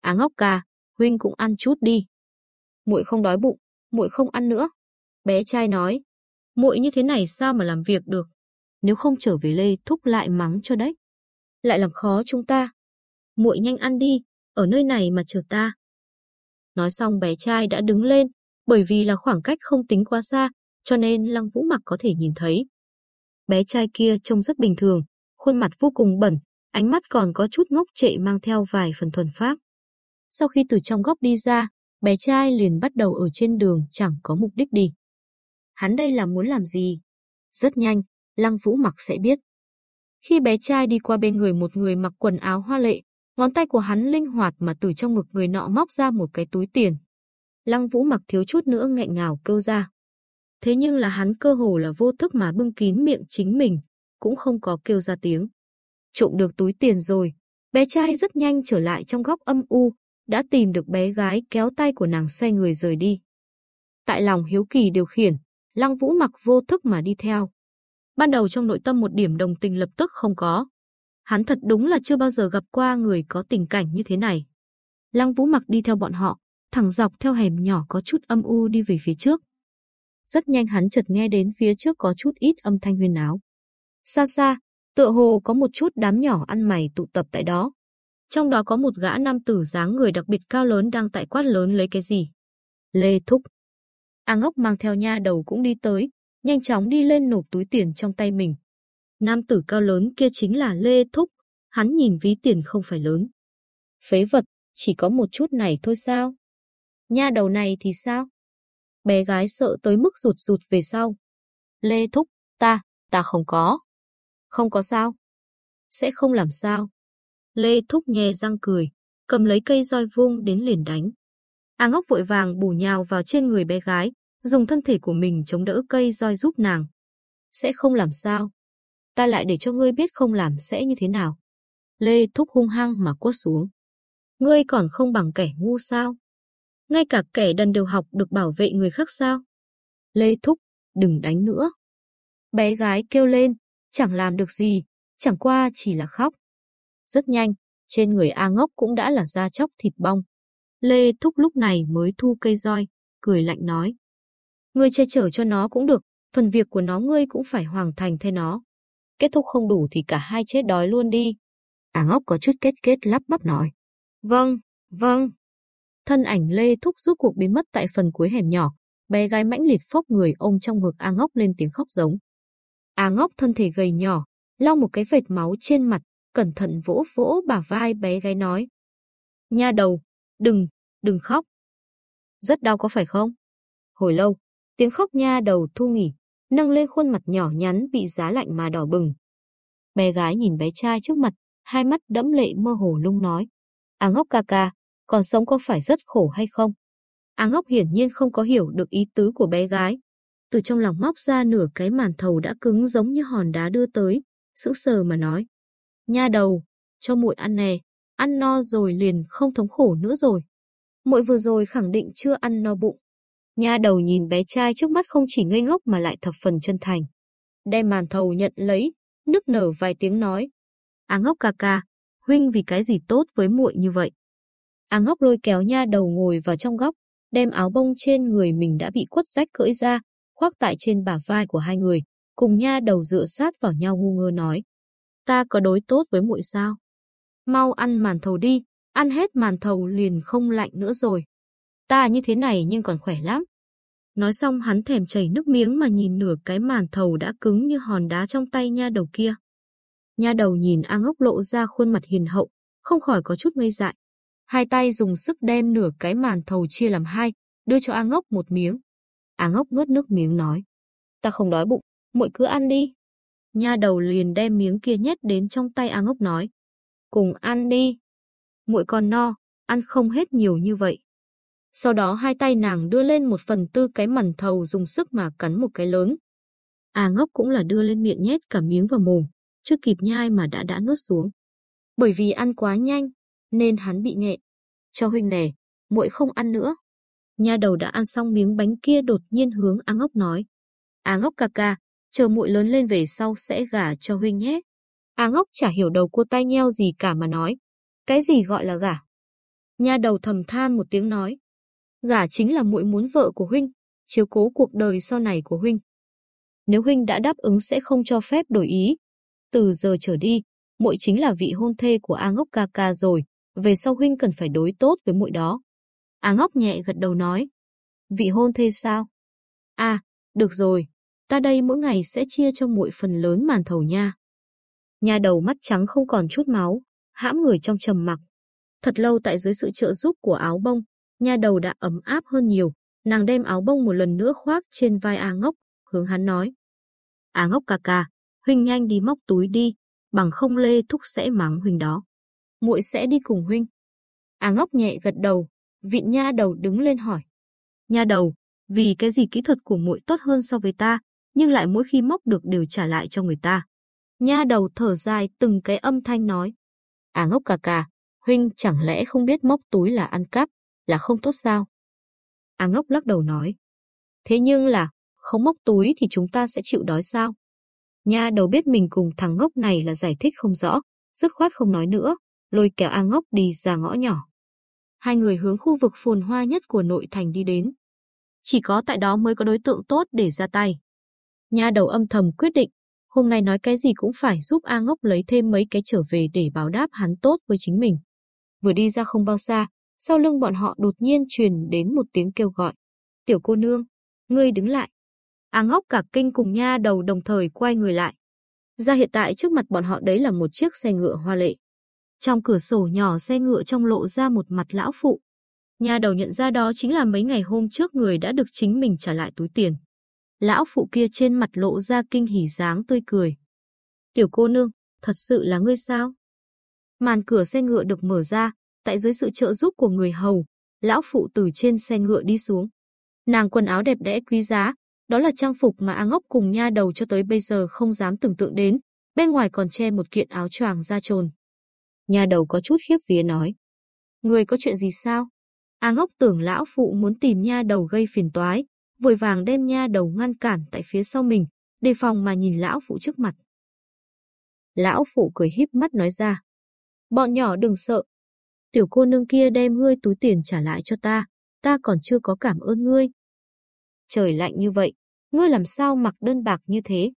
Á ngốc ca, huynh cũng ăn chút đi. Muội không đói bụng, muội không ăn nữa. Bé trai nói, muội như thế này sao mà làm việc được? Nếu không trở về Lê thúc lại mắng cho đấy. Lại làm khó chúng ta. Muội nhanh ăn đi, ở nơi này mà chờ ta. Nói xong bé trai đã đứng lên, bởi vì là khoảng cách không tính quá xa, cho nên Lăng Vũ Mặc có thể nhìn thấy. Bé trai kia trông rất bình thường, khuôn mặt vô cùng bẩn, ánh mắt còn có chút ngốc trệ mang theo vài phần thuần pháp. Sau khi từ trong góc đi ra, bé trai liền bắt đầu ở trên đường chẳng có mục đích đi. Hắn đây là muốn làm gì? Rất nhanh, Lăng Vũ Mặc sẽ biết. Khi bé trai đi qua bên người một người mặc quần áo hoa lệ, ngón tay của hắn linh hoạt mà từ trong ngực người nọ móc ra một cái túi tiền. Lăng Vũ Mặc thiếu chút nữa nghẹn ngào kêu ra. Thế nhưng là hắn cơ hồ là vô thức mà bưng kín miệng chính mình, cũng không có kêu ra tiếng. Trộm được túi tiền rồi, bé trai rất nhanh trở lại trong góc âm u, đã tìm được bé gái kéo tay của nàng xoay người rời đi. Tại lòng hiếu kỳ điều khiển, Lăng Vũ mặc vô thức mà đi theo. Ban đầu trong nội tâm một điểm đồng tình lập tức không có. Hắn thật đúng là chưa bao giờ gặp qua người có tình cảnh như thế này. Lăng Vũ mặc đi theo bọn họ, thẳng dọc theo hẻm nhỏ có chút âm u đi về phía trước. Rất nhanh hắn chợt nghe đến phía trước có chút ít âm thanh huyên áo. Xa xa, tựa hồ có một chút đám nhỏ ăn mày tụ tập tại đó. Trong đó có một gã nam tử dáng người đặc biệt cao lớn đang tại quát lớn lấy cái gì. Lê Thúc. A ngốc mang theo nha đầu cũng đi tới, nhanh chóng đi lên nộp túi tiền trong tay mình. Nam tử cao lớn kia chính là Lê Thúc, hắn nhìn ví tiền không phải lớn. Phế vật, chỉ có một chút này thôi sao? Nha đầu này thì sao? Bé gái sợ tới mức rụt rụt về sau. Lê Thúc, Ta, ta không có. Không có sao? Sẽ không làm sao. Lê Thúc nhè răng cười, cầm lấy cây roi vung đến liền đánh. A ngốc vội vàng bù nhào vào trên người bé gái, dùng thân thể của mình chống đỡ cây roi giúp nàng. Sẽ không làm sao. Ta lại để cho ngươi biết không làm sẽ như thế nào. Lê Thúc hung hăng mà quất xuống. Ngươi còn không bằng kẻ ngu sao? Ngay cả kẻ đần đều học được bảo vệ người khác sao? Lê Thúc, đừng đánh nữa. Bé gái kêu lên, chẳng làm được gì, chẳng qua chỉ là khóc. Rất nhanh, trên người A ngốc cũng đã là da chóc thịt bong. Lê Thúc lúc này mới thu cây roi, cười lạnh nói. Ngươi che chở cho nó cũng được, phần việc của nó ngươi cũng phải hoàn thành thay nó. Kết thúc không đủ thì cả hai chết đói luôn đi. A ngốc có chút kết kết lắp bắp nói. Vâng, vâng. Thân ảnh Lê Thúc rút cuộc biến mất tại phần cuối hẻm nhỏ, bé gái mãnh liệt phốc người ôm trong ngực A ngốc lên tiếng khóc giống. A ngốc thân thể gầy nhỏ, lau một cái vệt máu trên mặt, cẩn thận vỗ vỗ bả vai bé gái nói. Nha đầu, đừng, đừng khóc. Rất đau có phải không? Hồi lâu, tiếng khóc nha đầu thu nghỉ, nâng lên khuôn mặt nhỏ nhắn bị giá lạnh mà đỏ bừng. Bé gái nhìn bé trai trước mặt, hai mắt đẫm lệ mơ hồ lung nói. À ngốc ca ca, còn sống có phải rất khổ hay không? À ngốc hiển nhiên không có hiểu được ý tứ của bé gái. Từ trong lòng móc ra nửa cái màn thầu đã cứng giống như hòn đá đưa tới, sững sờ mà nói. Nha đầu, cho muội ăn nè, ăn no rồi liền không thống khổ nữa rồi. Muội vừa rồi khẳng định chưa ăn no bụng. Nha đầu nhìn bé trai trước mắt không chỉ ngây ngốc mà lại thập phần chân thành. Đem màn thầu nhận lấy, nức nở vài tiếng nói. À ngốc ca ca, huynh vì cái gì tốt với muội như vậy? À ngốc lôi kéo nha đầu ngồi vào trong góc, đem áo bông trên người mình đã bị quất rách cởi ra, khoác tại trên bả vai của hai người, cùng nha đầu dựa sát vào nhau ngu ngơ nói. Ta có đối tốt với muội sao? Mau ăn màn thầu đi, ăn hết màn thầu liền không lạnh nữa rồi. Ta như thế này nhưng còn khỏe lắm. Nói xong hắn thèm chảy nước miếng mà nhìn nửa cái màn thầu đã cứng như hòn đá trong tay nha đầu kia. Nha đầu nhìn A ngốc lộ ra khuôn mặt hiền hậu, không khỏi có chút ngây dại. Hai tay dùng sức đem nửa cái màn thầu chia làm hai, đưa cho A ngốc một miếng. A ngốc nuốt nước miếng nói. Ta không đói bụng, muội cứ ăn đi. Nha đầu liền đem miếng kia nhét đến trong tay A ngốc nói. Cùng ăn đi. muội còn no, ăn không hết nhiều như vậy. Sau đó hai tay nàng đưa lên một phần tư cái màn thầu dùng sức mà cắn một cái lớn. A ngốc cũng là đưa lên miệng nhét cả miếng vào mồm chưa kịp nhai mà đã đã nuốt xuống. Bởi vì ăn quá nhanh, nên hắn bị nghẹn. Cho huynh nè, muội không ăn nữa. Nha đầu đã ăn xong miếng bánh kia đột nhiên hướng Á Ngốc nói. Á Ngốc ca ca, chờ muội lớn lên về sau sẽ gả cho huynh nhé. Á Ngốc chả hiểu đầu cua tay nheo gì cả mà nói. Cái gì gọi là gả? Nha đầu thầm than một tiếng nói. Gả chính là muội muốn vợ của huynh, chiếu cố cuộc đời sau này của huynh. Nếu huynh đã đáp ứng sẽ không cho phép đổi ý, từ giờ trở đi, muội chính là vị hôn thê của A Ngốc ca ca rồi, về sau huynh cần phải đối tốt với muội đó. A Ngốc nhẹ gật đầu nói, vị hôn thê sao? À, được rồi, ta đây mỗi ngày sẽ chia cho muội phần lớn màn thầu nha. Nhà đầu mắt trắng không còn chút máu, hãm người trong trầm mặc. Thật lâu tại dưới sự trợ giúp của áo bông, nhà đầu đã ấm áp hơn nhiều, nàng đem áo bông một lần nữa khoác trên vai A Ngốc, hướng hắn nói. A Ngốc ca ca, huynh nhanh đi móc túi đi, bằng không Lê Thúc sẽ mắng huynh đó. Muội sẽ đi cùng huynh. À ngốc nhẹ gật đầu, vịn nha đầu đứng lên hỏi. Nha đầu, vì cái gì kỹ thuật của muội tốt hơn so với ta, nhưng lại mỗi khi móc được đều trả lại cho người ta. Nha đầu thở dài từng cái âm thanh nói. À ngốc cà cà, huynh chẳng lẽ không biết móc túi là ăn cắp, là không tốt sao? À ngốc lắc đầu nói. Thế nhưng là, không móc túi thì chúng ta sẽ chịu đói sao? Nha đầu biết mình cùng thằng ngốc này là giải thích không rõ, dứt khoát không nói nữa, lôi kéo A ngốc đi ra ngõ nhỏ. Hai người hướng khu vực phồn hoa nhất của nội thành đi đến. Chỉ có tại đó mới có đối tượng tốt để ra tay. Nha đầu âm thầm quyết định, hôm nay nói cái gì cũng phải giúp A ngốc lấy thêm mấy cái trở về để báo đáp hắn tốt với chính mình. Vừa đi ra không bao xa, sau lưng bọn họ đột nhiên truyền đến một tiếng kêu gọi. Tiểu cô nương, ngươi đứng lại. A ngốc cả kinh cùng nha đầu đồng thời quay người lại. Ra hiện tại trước mặt bọn họ đấy là một chiếc xe ngựa hoa lệ. Trong cửa sổ nhỏ xe ngựa trong lộ ra một mặt lão phụ. Nha đầu nhận ra đó chính là mấy ngày hôm trước người đã được chính mình trả lại túi tiền. lão phụ kia trên mặt lộ ra kinh hỉ dáng tươi cười. Tiểu cô nương, thật sự là ngươi sao? Màn cửa xe ngựa được mở ra, tại dưới sự trợ giúp của người hầu, lão phụ từ trên xe ngựa đi xuống. Nàng quần áo đẹp đẽ quý giá, đó là trang phục mà A Ngốc cùng nha đầu cho tới bây giờ không dám tưởng tượng đến, bên ngoài còn che một kiện áo choàng da trồn. Nha đầu có chút khiếp vía nói. Người có chuyện gì sao? A Ngốc tưởng lão phụ muốn tìm nha đầu gây phiền toái, vội vàng đem nha đầu ngăn cản tại phía sau mình, đề phòng mà nhìn lão phụ trước mặt. Lão phụ cười híp mắt nói ra. Bọn nhỏ đừng sợ. Tiểu cô nương kia đem ngươi túi tiền trả lại cho ta, ta còn chưa có cảm ơn ngươi. Trời lạnh như vậy, ngươi làm sao mặc đơn bạc như thế?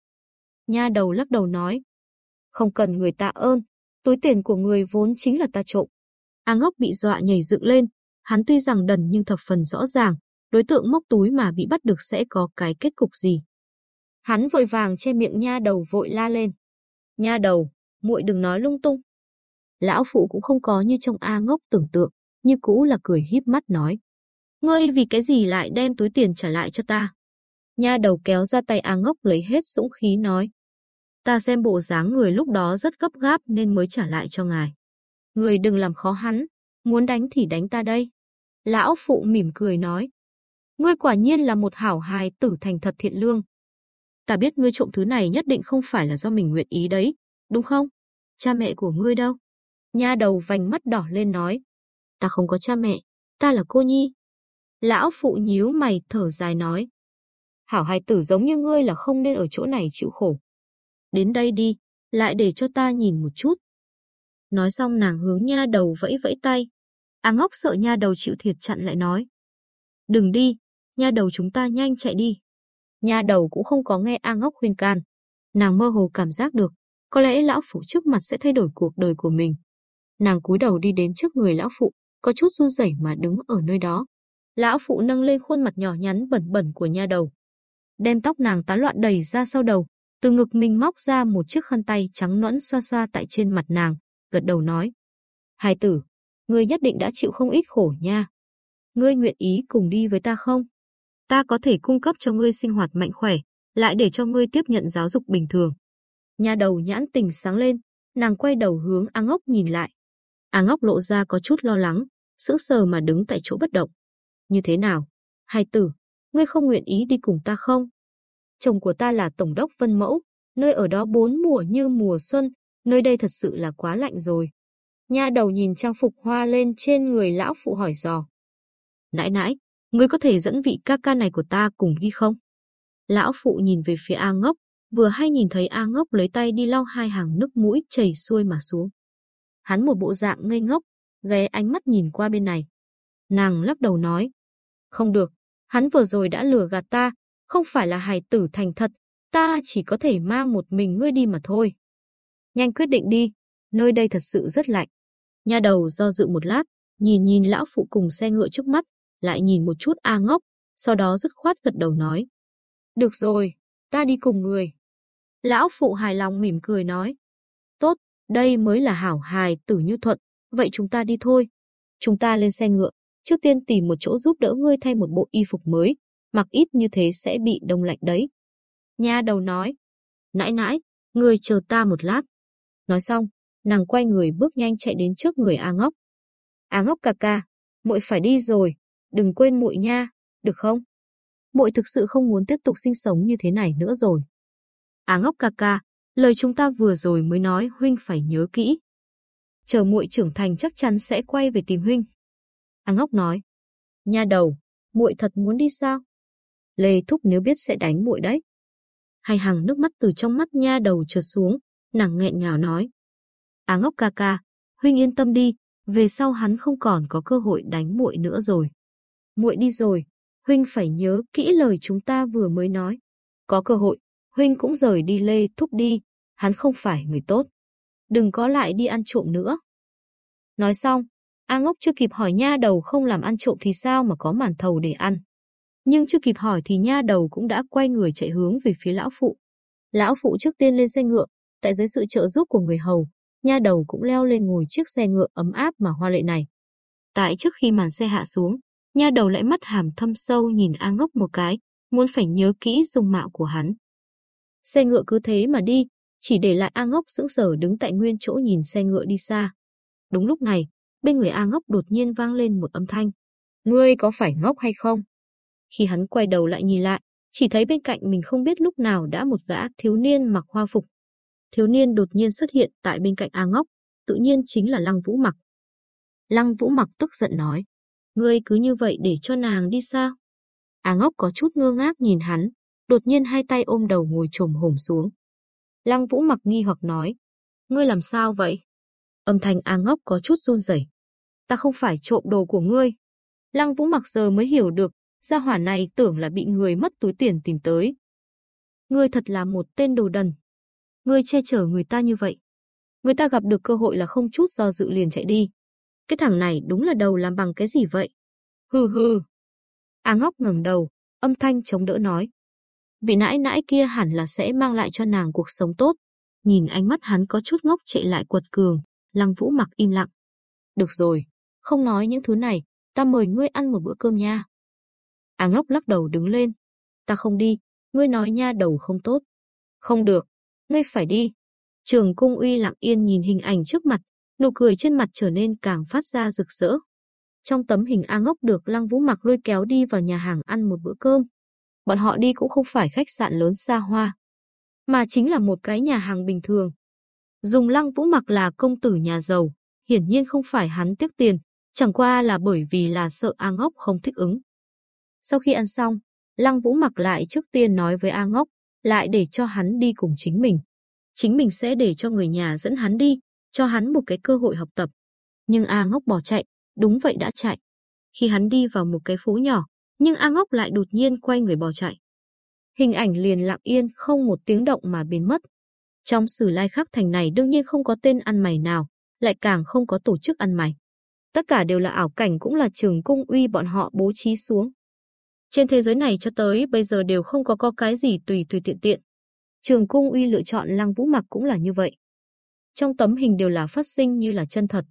Nha đầu lắc đầu nói. Không cần người ta ơn, túi tiền của người vốn chính là ta trộm. A ngốc bị dọa nhảy dựng lên, hắn tuy rằng đần nhưng thập phần rõ ràng, đối tượng móc túi mà bị bắt được sẽ có cái kết cục gì. Hắn vội vàng che miệng nha đầu vội la lên. Nha đầu, muội đừng nói lung tung. Lão phụ cũng không có như trong A ngốc tưởng tượng, như cũ là cười híp mắt nói. Ngươi vì cái gì lại đem túi tiền trả lại cho ta? Nha đầu kéo ra tay A ngốc lấy hết dũng khí nói. Ta xem bộ dáng người lúc đó rất gấp gáp nên mới trả lại cho ngài. Người đừng làm khó hắn, muốn đánh thì đánh ta đây. Lão phụ mỉm cười nói. Ngươi quả nhiên là một hảo hài tử thành thật thiện lương. Ta biết ngươi trộm thứ này nhất định không phải là do mình nguyện ý đấy, đúng không? Cha mẹ của ngươi đâu? Nha đầu vành mắt đỏ lên nói. Ta không có cha mẹ, ta là cô nhi. Lão phụ nhíu mày thở dài nói. Hảo hài tử giống như ngươi là không nên ở chỗ này chịu khổ. Đến đây đi, lại để cho ta nhìn một chút. Nói xong nàng hướng nha đầu vẫy vẫy tay. A ngốc sợ nha đầu chịu thiệt chặn lại nói. Đừng đi, nha đầu chúng ta nhanh chạy đi. Nha đầu cũng không có nghe A ngốc khuyên can. Nàng mơ hồ cảm giác được, có lẽ lão phụ trước mặt sẽ thay đổi cuộc đời của mình. Nàng cúi đầu đi đến trước người lão phụ, có chút run rẩy mà đứng ở nơi đó. Lão phụ nâng lên khuôn mặt nhỏ nhắn bẩn bẩn của nha đầu. Đem tóc nàng tán loạn đầy ra sau đầu, từ ngực mình móc ra một chiếc khăn tay trắng nõn xoa xoa tại trên mặt nàng, gật đầu nói. hài tử, ngươi nhất định đã chịu không ít khổ nha. Ngươi nguyện ý cùng đi với ta không? Ta có thể cung cấp cho ngươi sinh hoạt mạnh khỏe, lại để cho ngươi tiếp nhận giáo dục bình thường. Nhà đầu nhãn tình sáng lên, nàng quay đầu hướng A Ngốc nhìn lại. A Ngốc lộ ra có chút lo lắng, sững sờ mà đứng tại chỗ bất động. Như thế nào? hài tử, ngươi không nguyện ý đi cùng ta không? Chồng của ta là Tổng đốc Vân Mẫu, nơi ở đó bốn mùa như mùa xuân, nơi đây thật sự là quá lạnh rồi. Nha đầu nhìn trang phục hoa lên trên người lão phụ hỏi dò. Nãi nãi, ngươi có thể dẫn vị ca ca này của ta cùng đi không? Lão phụ nhìn về phía A ngốc, vừa hay nhìn thấy A ngốc lấy tay đi lau hai hàng nước mũi chảy xuôi mà xuống. Hắn một bộ dạng ngây ngốc, ghé ánh mắt nhìn qua bên này. Nàng lắc đầu nói, không được, hắn vừa rồi đã lừa gạt ta, không phải là hài tử thành thật, ta chỉ có thể mang một mình ngươi đi mà thôi. Nhanh quyết định đi, nơi đây thật sự rất lạnh. Nha đầu do dự một lát, nhìn nhìn lão phụ cùng xe ngựa trước mắt, lại nhìn một chút A ngốc, sau đó dứt khoát gật đầu nói. Được rồi, ta đi cùng người. Lão phụ hài lòng mỉm cười nói. Tốt, đây mới là hảo hài tử như thuận, vậy chúng ta đi thôi. Chúng ta lên xe ngựa, trước tiên tìm một chỗ giúp đỡ ngươi thay một bộ y phục mới, mặc ít như thế sẽ bị đông lạnh đấy. Nha đầu nói, nãi nãi, người chờ ta một lát. Nói xong, nàng quay người bước nhanh chạy đến trước người A ngốc. A ngốc ca ca, muội phải đi rồi, đừng quên muội nha, được không? Muội thực sự không muốn tiếp tục sinh sống như thế này nữa rồi. A ngốc ca ca, lời chúng ta vừa rồi mới nói huynh phải nhớ kỹ. Chờ muội trưởng thành chắc chắn sẽ quay về tìm huynh. A ngốc nói, nha đầu, muội thật muốn đi sao? Lê Thúc nếu biết sẽ đánh muội đấy. Hai hàng nước mắt từ trong mắt nha đầu trượt xuống, nàng nghẹn ngào nói. Á ngốc ca ca, huynh yên tâm đi, về sau hắn không còn có cơ hội đánh muội nữa rồi. Muội đi rồi, huynh phải nhớ kỹ lời chúng ta vừa mới nói. Có cơ hội, huynh cũng rời đi Lê Thúc đi, hắn không phải người tốt. Đừng có lại đi ăn trộm nữa. Nói xong, A ngốc chưa kịp hỏi nha đầu không làm ăn trộm thì sao mà có màn thầu để ăn. Nhưng chưa kịp hỏi thì nha đầu cũng đã quay người chạy hướng về phía lão phụ. Lão phụ trước tiên lên xe ngựa, tại dưới sự trợ giúp của người hầu, nha đầu cũng leo lên ngồi chiếc xe ngựa ấm áp mà hoa lệ này. Tại trước khi màn xe hạ xuống, nha đầu lại mắt hàm thâm sâu nhìn A ngốc một cái, muốn phải nhớ kỹ dung mạo của hắn. Xe ngựa cứ thế mà đi, chỉ để lại A Ngốc sững sờ đứng tại nguyên chỗ nhìn xe ngựa đi xa. Đúng lúc này, bên người A Ngốc đột nhiên vang lên một âm thanh. Ngươi có phải ngốc hay không? Khi hắn quay đầu lại nhìn lại, chỉ thấy bên cạnh mình không biết lúc nào đã một gã thiếu niên mặc hoa phục. Thiếu niên đột nhiên xuất hiện tại bên cạnh A Ngốc, tự nhiên chính là Lăng Vũ Mặc. Lăng Vũ Mặc tức giận nói, ngươi cứ như vậy để cho nàng đi sao? A Ngốc có chút ngơ ngác nhìn hắn, đột nhiên hai tay ôm đầu ngồi trồm hổm xuống. Lăng Vũ Mặc nghi hoặc nói, ngươi làm sao vậy? Âm thanh A Ngốc có chút run rẩy. Ta không phải trộm đồ của ngươi. Lăng Vũ Mặc giờ mới hiểu được, gia hỏa này tưởng là bị người mất túi tiền tìm tới. Ngươi thật là một tên đồ đần. Ngươi che chở người ta như vậy. Người ta gặp được cơ hội là không chút do dự liền chạy đi. Cái thằng này đúng là đầu làm bằng cái gì vậy? Hừ hừ. A ngốc ngẩng đầu, âm thanh chống đỡ nói. Vị nãi nãi kia hẳn là sẽ mang lại cho nàng cuộc sống tốt. Nhìn ánh mắt hắn có chút ngốc chạy lại quật cường, lăng vũ mặc im lặng. Được rồi, không nói những thứ này, ta mời ngươi ăn một bữa cơm nha. A ngốc lắc đầu đứng lên. Ta không đi, ngươi nói nha đầu không tốt. Không được, ngươi phải đi. Trường cung uy lặng yên nhìn hình ảnh trước mặt, nụ cười trên mặt trở nên càng phát ra rực rỡ. Trong tấm hình A ngốc được Lăng Vũ mặc lôi kéo đi vào nhà hàng ăn một bữa cơm. Bọn họ đi cũng không phải khách sạn lớn xa hoa, mà chính là một cái nhà hàng bình thường. Dùng Lăng Vũ mặc là công tử nhà giàu, hiển nhiên không phải hắn tiếc tiền, chẳng qua là bởi vì là sợ A ngốc không thích ứng. Sau khi ăn xong, Lăng Vũ mặc lại trước tiên nói với A ngốc, lại để cho hắn đi cùng chính mình. Chính mình sẽ để cho người nhà dẫn hắn đi, cho hắn một cái cơ hội học tập. Nhưng A ngốc bỏ chạy, đúng vậy đã chạy. Khi hắn đi vào một cái phố nhỏ, nhưng A ngốc lại đột nhiên quay người bỏ chạy. Hình ảnh liền lặng yên không một tiếng động mà biến mất. Trong sử lai khắc thành này đương nhiên không có tên ăn mày nào, lại càng không có tổ chức ăn mày. Tất cả đều là ảo cảnh cũng là trường cung uy bọn họ bố trí xuống. Trên thế giới này cho tới bây giờ đều không có có cái gì tùy tùy tiện tiện. Trường cung uy lựa chọn lăng vũ mặc cũng là như vậy. Trong tấm hình đều là phát sinh như là chân thật.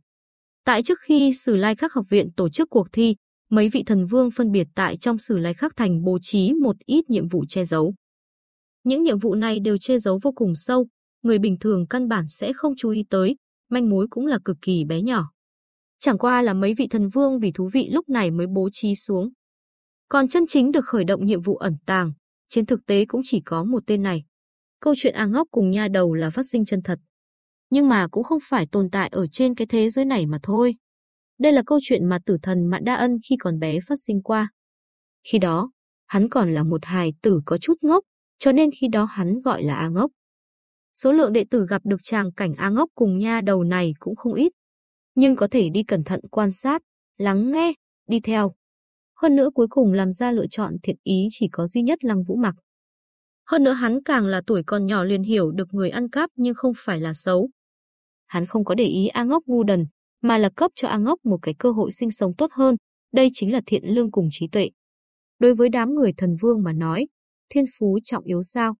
Tại trước khi Sử Lai Khắc học viện tổ chức cuộc thi, mấy vị thần vương phân biệt tại trong Sử Lai Khắc thành bố trí một ít nhiệm vụ che giấu. Những nhiệm vụ này đều che giấu vô cùng sâu, người bình thường căn bản sẽ không chú ý tới, manh mối cũng là cực kỳ bé nhỏ. Chẳng qua là mấy vị thần vương vì thú vị lúc này mới bố trí xuống. Còn chân chính được khởi động nhiệm vụ ẩn tàng, trên thực tế cũng chỉ có một tên này. Câu chuyện A Ngốc cùng nha đầu là phát sinh chân thật. Nhưng mà cũng không phải tồn tại ở trên cái thế giới này mà thôi. Đây là câu chuyện mà tử thần Mạn Đa Ân khi còn bé phát sinh qua. Khi đó, hắn còn là một hài tử có chút ngốc, cho nên khi đó hắn gọi là A Ngốc. Số lượng đệ tử gặp được tràng cảnh A Ngốc cùng nha đầu này cũng không ít. Nhưng có thể đi cẩn thận quan sát, lắng nghe, đi theo, hơn nữa cuối cùng làm ra lựa chọn thiện ý chỉ có duy nhất Lăng Vũ Mặc. Hơn nữa hắn càng là tuổi còn nhỏ liền hiểu được người ăn cắp nhưng không phải là xấu. Hắn không có để ý A Ngốc ngu đần, mà là cấp cho A Ngốc một cái cơ hội sinh sống tốt hơn, đây chính là thiện lương cùng trí tuệ. Đối với đám người thần vương mà nói, thiên phú trọng yếu sao?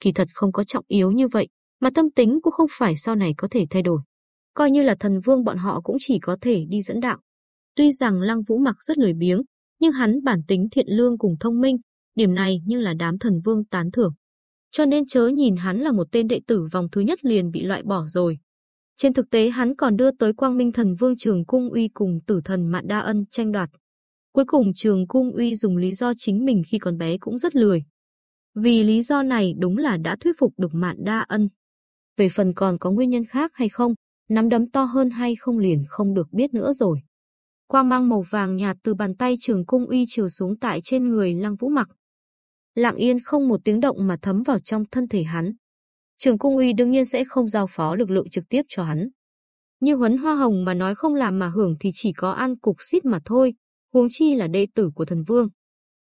Kỳ thật không có trọng yếu như vậy, mà tâm tính cũng không phải sau này có thể thay đổi. Coi như là thần vương bọn họ cũng chỉ có thể đi dẫn đạo. Tuy rằng Lăng Vũ Mặc rất lười biếng, nhưng hắn bản tính thiện lương cùng thông minh, điểm này nhưng là đám thần vương tán thưởng. Cho nên chớ nhìn hắn là một tên đệ tử vòng thứ nhất liền bị loại bỏ rồi. Trên thực tế hắn còn đưa tới Quang Minh Thần Vương Trường Cung Uy cùng Tử Thần Mạn Đa Ân tranh đoạt. Cuối cùng Trường Cung Uy dùng lý do chính mình khi còn bé cũng rất lười. Vì lý do này đúng là đã thuyết phục được Mạn Đa Ân. Về phần còn có nguyên nhân khác hay không, nắm đấm to hơn hay không liền không được biết nữa rồi. Quang mang màu vàng nhạt từ bàn tay trường cung uy chiều xuống tại trên người lăng vũ mặc. Lặng yên không một tiếng động mà thấm vào trong thân thể hắn. Trường cung uy đương nhiên sẽ không giao phó lực lượng trực tiếp cho hắn. Như huấn hoa hồng mà nói không làm mà hưởng thì chỉ có ăn cục xít mà thôi, huống chi là đệ tử của thần vương.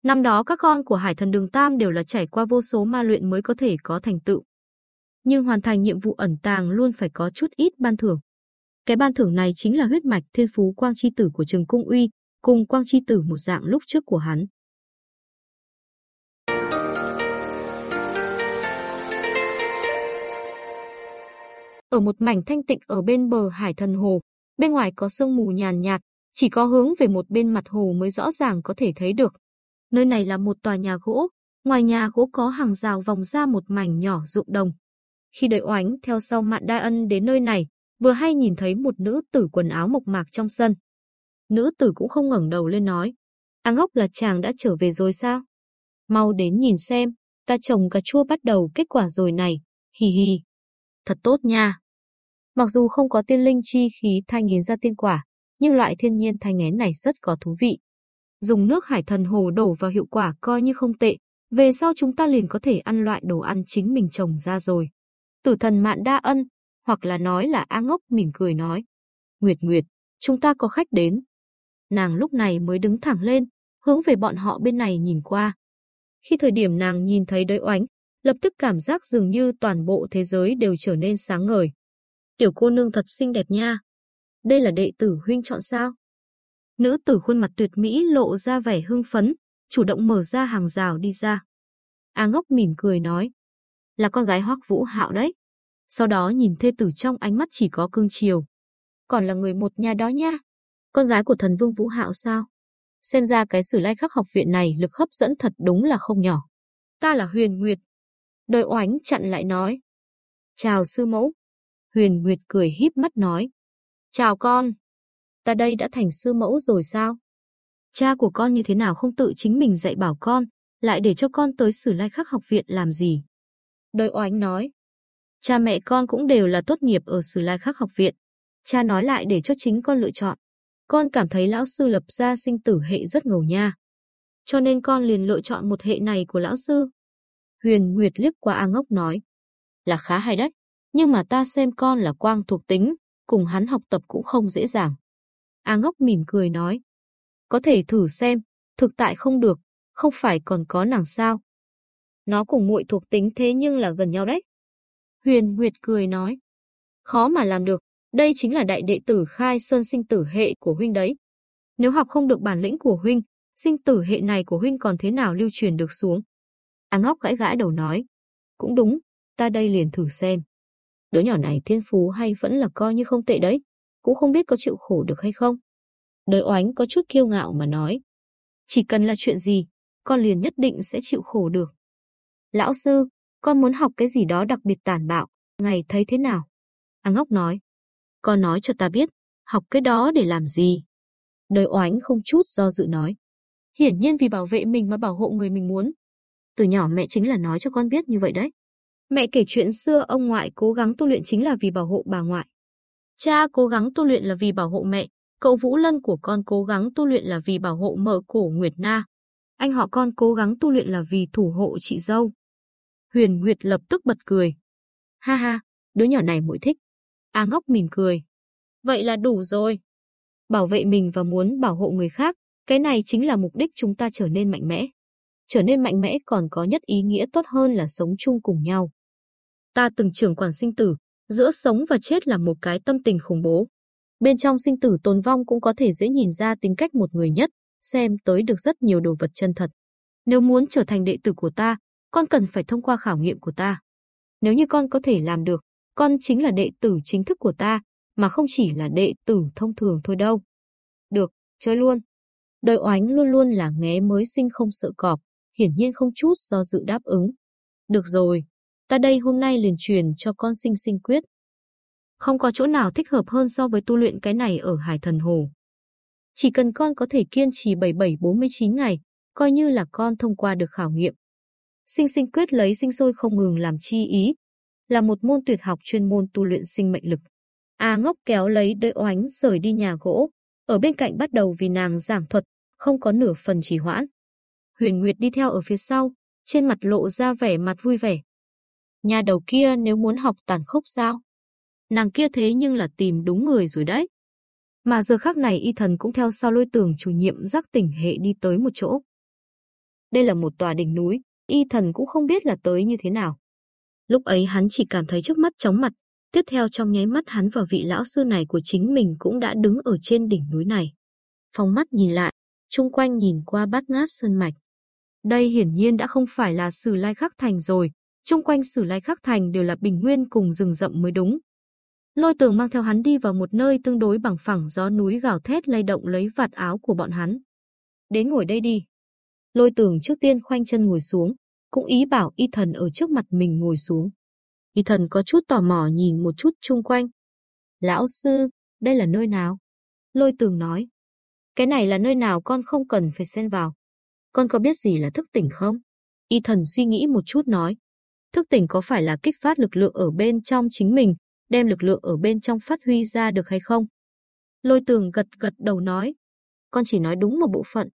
Năm đó các con của hải thần đường Tam đều là trải qua vô số ma luyện mới có thể có thành tựu. Nhưng hoàn thành nhiệm vụ ẩn tàng luôn phải có chút ít ban thưởng. Cái ban thưởng này chính là huyết mạch thiên phú quang chi tử của Trường Cung Uy, cùng quang chi tử một dạng lúc trước của hắn. Ở một mảnh thanh tịnh ở bên bờ hải thần hồ, bên ngoài có sương mù nhàn nhạt, chỉ có hướng về một bên mặt hồ mới rõ ràng có thể thấy được. Nơi này là một tòa nhà gỗ, Ngoài nhà gỗ có hàng rào vòng ra một mảnh nhỏ ruộng đồng. Khi đợi oánh theo sau Mạn Đa Ân đến nơi này, vừa hay nhìn thấy một nữ tử quần áo mộc mạc trong sân. Nữ tử cũng không ngẩng đầu lên nói, A ngốc là chàng đã trở về rồi sao? Mau đến nhìn xem, ta trồng cà chua bắt đầu kết quả rồi này, hì hì. Thật tốt nha. Mặc dù không có tiên linh chi khí thay nghiến ra tiên quả, nhưng loại thiên nhiên thay nghén này rất có thú vị. Dùng nước hải thần hồ đổ vào hiệu quả coi như không tệ, về sau chúng ta liền có thể ăn loại đồ ăn chính mình trồng ra rồi. Tử thần mạn đa ân, hoặc là nói là A ngốc mỉm cười nói. Nguyệt Nguyệt, chúng ta có khách đến. Nàng lúc này mới đứng thẳng lên, hướng về bọn họ bên này nhìn qua. Khi thời điểm nàng nhìn thấy đới oánh, lập tức cảm giác dường như toàn bộ thế giới đều trở nên sáng ngời. Tiểu cô nương thật xinh đẹp nha. Đây là đệ tử huynh chọn sao? Nữ tử khuôn mặt tuyệt mỹ lộ ra vẻ hưng phấn, chủ động mở ra hàng rào đi ra. A ngốc mỉm cười nói, là con gái hoắc vũ hạo đấy. Sau đó nhìn thê tử trong ánh mắt chỉ có cương chiều. Còn là người một nhà đó nha. Con gái của thần vương vũ hạo sao? Xem ra cái sử lai khắc học viện này lực hấp dẫn thật đúng là không nhỏ. Ta là Huyền Nguyệt. Đời oánh chặn lại nói. Chào sư mẫu. Huyền Nguyệt cười híp mắt nói. Chào con. Ta đây đã thành sư mẫu rồi sao? Cha của con như thế nào không tự chính mình dạy bảo con, lại để cho con tới sử lai khắc học viện làm gì? Đời oánh nói. Cha mẹ con cũng đều là tốt nghiệp ở sử lai khắc học viện. Cha nói lại để cho chính con lựa chọn. Con cảm thấy lão sư lập ra sinh tử hệ rất ngầu nha. Cho nên con liền lựa chọn một hệ này của lão sư. Huyền Nguyệt liếc qua A Ngốc nói. Là khá hay đấy, nhưng mà ta xem con là quang thuộc tính, cùng hắn học tập cũng không dễ dàng. A Ngốc mỉm cười nói. Có thể thử xem, thực tại không được, không phải còn có nàng sao. Nó cùng muội thuộc tính thế nhưng là gần nhau đấy. Huyền Nguyệt cười nói. Khó mà làm được, đây chính là đại đệ tử khai sơn sinh tử hệ của huynh đấy. Nếu học không được bản lĩnh của huynh, sinh tử hệ này của huynh còn thế nào lưu truyền được xuống? A ngốc gãi gãi đầu nói. Cũng đúng, ta đây liền thử xem. Đứa nhỏ này thiên phú hay vẫn là coi như không tệ đấy, cũng không biết có chịu khổ được hay không. Đời oánh có chút kiêu ngạo mà nói. Chỉ cần là chuyện gì, con liền nhất định sẽ chịu khổ được. Lão sư, con muốn học cái gì đó đặc biệt tàn bạo, ngài thấy thế nào? A ngốc nói. Con nói cho ta biết, học cái đó để làm gì? Đời oánh không chút do dự nói. Hiển nhiên vì bảo vệ mình mà bảo hộ người mình muốn. Từ nhỏ mẹ chính là nói cho con biết như vậy đấy. Mẹ kể chuyện xưa ông ngoại cố gắng tu luyện chính là vì bảo hộ bà ngoại. Cha cố gắng tu luyện là vì bảo hộ mẹ, cậu Vũ Lân của con cố gắng tu luyện là vì bảo hộ mở cổ Nguyệt Na. Anh họ con cố gắng tu luyện là vì thủ hộ chị dâu. Huyền Nguyệt lập tức bật cười. Ha ha, đứa nhỏ này mũi thích. A ngốc mỉm cười. Vậy là đủ rồi. Bảo vệ mình và muốn bảo hộ người khác, cái này chính là mục đích chúng ta trở nên mạnh mẽ. Trở nên mạnh mẽ còn có nhất ý nghĩa tốt hơn là sống chung cùng nhau. Ta từng trưởng quản sinh tử, giữa sống và chết là một cái tâm tình khủng bố. Bên trong sinh tử tồn vong cũng có thể dễ nhìn ra tính cách một người nhất, xem tới được rất nhiều đồ vật chân thật. Nếu muốn trở thành đệ tử của ta, con cần phải thông qua khảo nghiệm của ta. Nếu như con có thể làm được, con chính là đệ tử chính thức của ta, mà không chỉ là đệ tử thông thường thôi đâu. Được, chơi luôn. Đời oánh luôn luôn là nghé mới sinh không sợ cọp, hiển nhiên không chút do dự đáp ứng. Được rồi, ta đây hôm nay liền truyền cho con sinh sinh quyết. Không có chỗ nào thích hợp hơn so với tu luyện cái này ở Hải Thần Hồ. Chỉ cần con có thể kiên trì 77-49 ngày, coi như là con thông qua được khảo nghiệm. Sinh sinh quyết lấy sinh sôi không ngừng làm chi ý, là một môn tuyệt học chuyên môn tu luyện sinh mệnh lực. A ngốc kéo lấy đôi oánh rời đi nhà gỗ, ở bên cạnh bắt đầu vì nàng giảng thuật, không có nửa phần trì hoãn. Huyền Nguyệt đi theo ở phía sau, trên mặt lộ ra vẻ mặt vui vẻ. Nhà đầu kia nếu muốn học tàn khốc sao? Nàng kia thế nhưng là tìm đúng người rồi đấy. Mà giờ khắc này y thần cũng theo sau lôi tường chủ nhiệm giác tỉnh hệ đi tới một chỗ. Đây là một tòa đỉnh núi, y thần cũng không biết là tới như thế nào. Lúc ấy hắn chỉ cảm thấy trước mắt chóng mặt, tiếp theo trong nháy mắt hắn và vị lão sư này của chính mình cũng đã đứng ở trên đỉnh núi này. Phong mắt nhìn lại, chung quanh nhìn qua bát ngát sơn mạch. Đây hiển nhiên đã không phải là Sử Lai Khắc Thành rồi, chung quanh Sử Lai Khắc Thành đều là bình nguyên cùng rừng rậm mới đúng. Lôi tường mang theo hắn đi vào một nơi tương đối bằng phẳng gió núi gào thét lay động lấy vạt áo của bọn hắn. Đến ngồi đây đi. Lôi tường trước tiên khoanh chân ngồi xuống, cũng ý bảo y thần ở trước mặt mình ngồi xuống. Y thần có chút tò mò nhìn một chút chung quanh. Lão sư, đây là nơi nào? Lôi tường nói. Cái này là nơi nào con không cần phải xen vào. Con có biết gì là thức tỉnh không? Y thần suy nghĩ một chút nói. Thức tỉnh có phải là kích phát lực lượng ở bên trong chính mình, đem lực lượng ở bên trong phát huy ra được hay không? Lôi tường gật gật đầu nói. Con chỉ nói đúng một bộ phận.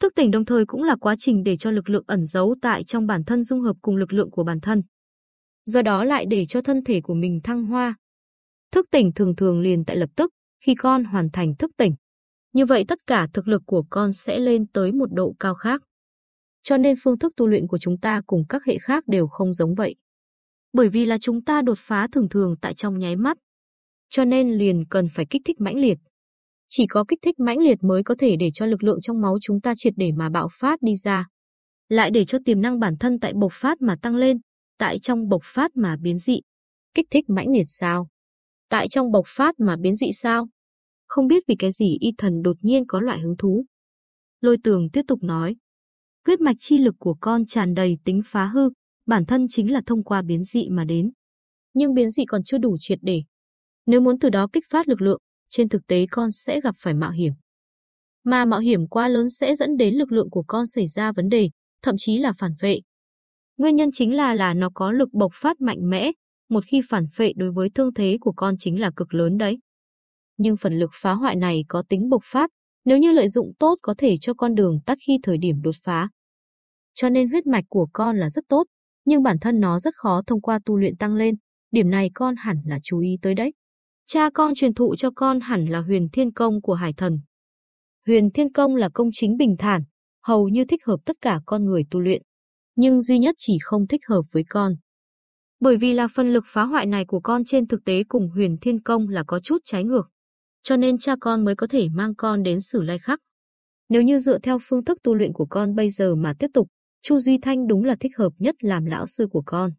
Thức tỉnh đồng thời cũng là quá trình để cho lực lượng ẩn giấu tại trong bản thân dung hợp cùng lực lượng của bản thân. Do đó lại để cho thân thể của mình thăng hoa. Thức tỉnh thường thường liền tại lập tức, khi con hoàn thành thức tỉnh. Như vậy tất cả thực lực của con sẽ lên tới một độ cao khác. Cho nên phương thức tu luyện của chúng ta cùng các hệ khác đều không giống vậy. Bởi vì là chúng ta đột phá thường thường tại trong nháy mắt. Cho nên liền cần phải kích thích mãnh liệt. Chỉ có kích thích mãnh liệt mới có thể để cho lực lượng trong máu chúng ta triệt để mà bạo phát đi ra. Lại để cho tiềm năng bản thân tại bộc phát mà tăng lên, tại trong bộc phát mà biến dị. Kích thích mãnh liệt sao? Tại trong bộc phát mà biến dị sao? Không biết vì cái gì y thần đột nhiên có loại hứng thú. Lôi tường tiếp tục nói. Huyết mạch chi lực của con tràn đầy tính phá hư, bản thân chính là thông qua biến dị mà đến. Nhưng biến dị còn chưa đủ triệt để. Nếu muốn từ đó kích phát lực lượng, trên thực tế con sẽ gặp phải mạo hiểm. Mà mạo hiểm quá lớn sẽ dẫn đến lực lượng của con xảy ra vấn đề, thậm chí là phản vệ. Nguyên nhân chính là là nó có lực bộc phát mạnh mẽ, một khi phản vệ đối với thương thế của con chính là cực lớn đấy. Nhưng phần lực phá hoại này có tính bộc phát, nếu như lợi dụng tốt có thể cho con đường tắt khi thời điểm đột phá. Cho nên huyết mạch của con là rất tốt, nhưng bản thân nó rất khó thông qua tu luyện tăng lên, điểm này con hẳn là chú ý tới đấy. Cha con truyền thụ cho con hẳn là huyền thiên công của hải thần. Huyền thiên công là công chính bình thản, hầu như thích hợp tất cả con người tu luyện, nhưng duy nhất chỉ không thích hợp với con. Bởi vì là phần lực phá hoại này của con trên thực tế cùng huyền thiên công là có chút trái ngược, cho nên cha con mới có thể mang con đến sử lai khắc. Nếu như dựa theo phương thức tu luyện của con bây giờ mà tiếp tục, Chu Duy Thanh đúng là thích hợp nhất làm lão sư của con.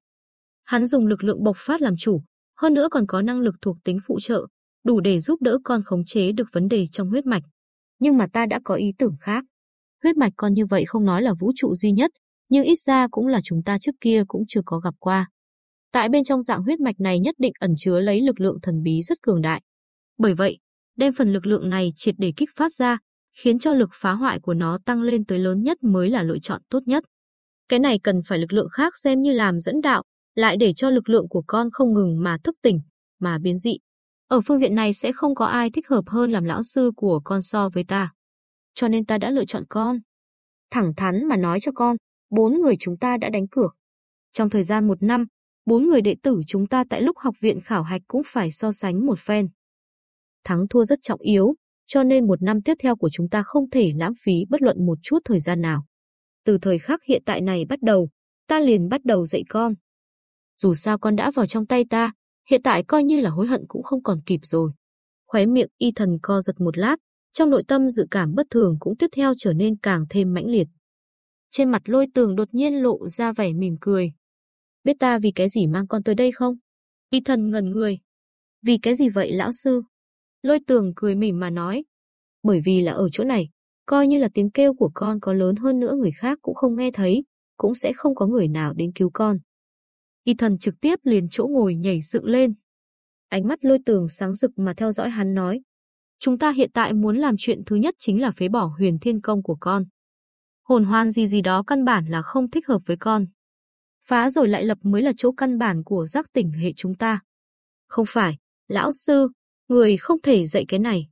Hắn dùng lực lượng bộc phát làm chủ, hơn nữa còn có năng lực thuộc tính phụ trợ, đủ để giúp đỡ con khống chế được vấn đề trong huyết mạch. Nhưng mà ta đã có ý tưởng khác. Huyết mạch con như vậy không nói là vũ trụ duy nhất, nhưng ít ra cũng là chúng ta trước kia cũng chưa có gặp qua. Tại bên trong dạng huyết mạch này nhất định ẩn chứa lấy lực lượng thần bí rất cường đại. Bởi vậy, đem phần lực lượng này triệt để kích phát ra, khiến cho lực phá hoại của nó tăng lên tới lớn nhất mới là lựa chọn tốt nhất. Cái này cần phải lực lượng khác xem như làm dẫn đạo, lại để cho lực lượng của con không ngừng mà thức tỉnh, mà biến dị. Ở phương diện này sẽ không có ai thích hợp hơn làm lão sư của con so với ta. Cho nên ta đã lựa chọn con. Thẳng thắn mà nói cho con, bốn người chúng ta đã đánh cược. Trong thời gian một năm, bốn người đệ tử chúng ta tại lúc học viện khảo hạch cũng phải so sánh một phen. Thắng thua rất trọng yếu, cho nên một năm tiếp theo của chúng ta không thể lãng phí bất luận một chút thời gian nào. Từ thời khắc hiện tại này bắt đầu, ta liền bắt đầu dạy con. Dù sao con đã vào trong tay ta, hiện tại coi như là hối hận cũng không còn kịp rồi. Khóe miệng y thần co giật một lát, trong nội tâm dự cảm bất thường cũng tiếp theo trở nên càng thêm mãnh liệt. Trên mặt lôi tường đột nhiên lộ ra vẻ mỉm cười. Biết ta vì cái gì mang con tới đây không? Y thần ngần người. Vì cái gì vậy lão sư? Lôi tường cười mỉm mà nói. Bởi vì là ở chỗ này, coi như là tiếng kêu của con có lớn hơn nữa người khác cũng không nghe thấy, cũng sẽ không có người nào đến cứu con. Y thần trực tiếp liền chỗ ngồi nhảy dựng lên. Ánh mắt lôi tường sáng rực mà theo dõi hắn nói. Chúng ta hiện tại muốn làm chuyện thứ nhất chính là phế bỏ huyền thiên công của con. Hồn hoan gì gì đó căn bản là không thích hợp với con. Phá rồi lại lập mới là chỗ căn bản của giác tỉnh hệ chúng ta. Không phải, lão sư, người không thể dạy cái này.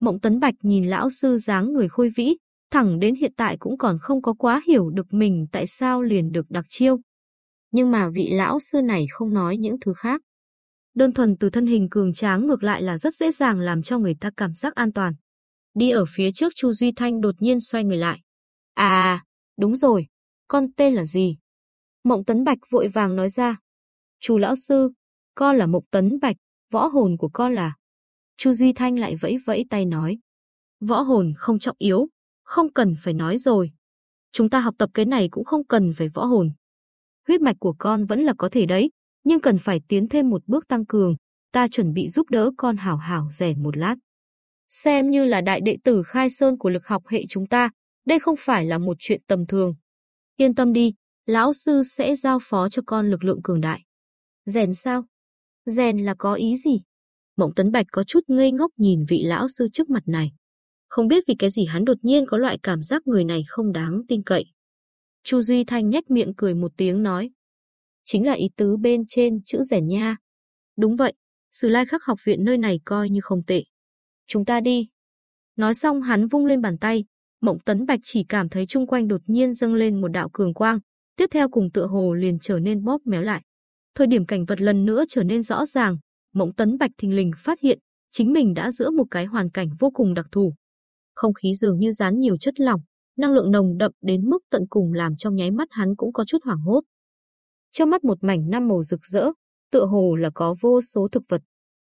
Mộng Tấn Bạch nhìn lão sư dáng người khôi vĩ, thẳng đến hiện tại cũng còn không có quá hiểu được mình tại sao liền được đặc chiêu. Nhưng mà vị lão sư này không nói những thứ khác. Đơn thuần từ thân hình cường tráng ngược lại là rất dễ dàng làm cho người ta cảm giác an toàn. Đi ở phía trước Chu Duy Thanh đột nhiên xoay người lại. À, đúng rồi, con tên là gì? Mộng Tấn Bạch vội vàng nói ra. Chu lão sư, con là Mộng Tấn Bạch, võ hồn của con là... Chu Duy Thanh lại vẫy vẫy tay nói. Võ hồn không trọng yếu, không cần phải nói rồi. Chúng ta học tập cái này cũng không cần phải võ hồn. Huyết mạch của con vẫn là có thể đấy, nhưng cần phải tiến thêm một bước tăng cường. Ta chuẩn bị giúp đỡ con hảo hảo rèn một lát. xem như là đại đệ tử khai sơn của lực học hệ chúng ta, đây không phải là một chuyện tầm thường. Yên tâm đi, lão sư sẽ giao phó cho con lực lượng cường đại. Rèn sao? Rèn là có ý gì? Mộng Tấn Bạch có chút ngây ngốc nhìn vị lão sư trước mặt này. Không biết vì cái gì hắn đột nhiên có loại cảm giác người này không đáng tin cậy. Chu Duy Thanh nhếch miệng cười một tiếng nói. Chính là ý tứ bên trên chữ rèn nha. Đúng vậy, Sử Lai Khắc học viện nơi này coi như không tệ. Chúng ta đi. Nói xong hắn vung lên bàn tay, Mộng Tấn Bạch chỉ cảm thấy chung quanh đột nhiên dâng lên một đạo cường quang, tiếp theo cùng tựa hồ liền trở nên bóp méo lại. Thời điểm cảnh vật lần nữa trở nên rõ ràng, Mộng Tấn Bạch thình lình phát hiện chính mình đã giữa một cái hoàn cảnh vô cùng đặc thù. Không khí dường như dán nhiều chất lỏng, năng lượng nồng đậm đến mức tận cùng làm trong nháy mắt hắn cũng có chút hoảng hốt. Trong mắt một mảnh năm màu rực rỡ, tựa hồ là có vô số thực vật.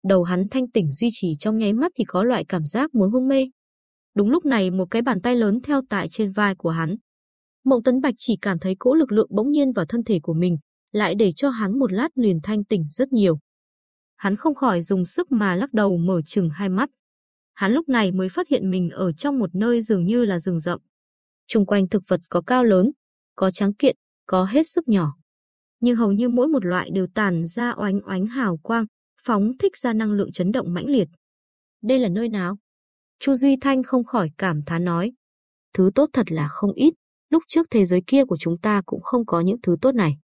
Đầu hắn thanh tỉnh duy trì trong nháy mắt thì có loại cảm giác muốn hôn mê. Đúng lúc này một cái bàn tay lớn theo tại trên vai của hắn. Mộng Tấn Bạch chỉ cảm thấy cỗ lực lượng bỗng nhiên vào thân thể của mình, lại để cho hắn một lát liền thanh tỉnh rất nhiều. Hắn không khỏi dùng sức mà lắc đầu mở chừng hai mắt. Hắn lúc này mới phát hiện mình ở trong một nơi dường như là rừng rậm. Trung quanh thực vật có cao lớn, có trắng kiện, có hết sức nhỏ. Nhưng hầu như mỗi một loại đều tàn ra oánh oánh hào quang, phóng thích ra năng lượng chấn động mãnh liệt. Đây là nơi nào? Chu Duy Thanh không khỏi cảm thán nói. Thứ tốt thật là không ít, lúc trước thế giới kia của chúng ta cũng không có những thứ tốt này.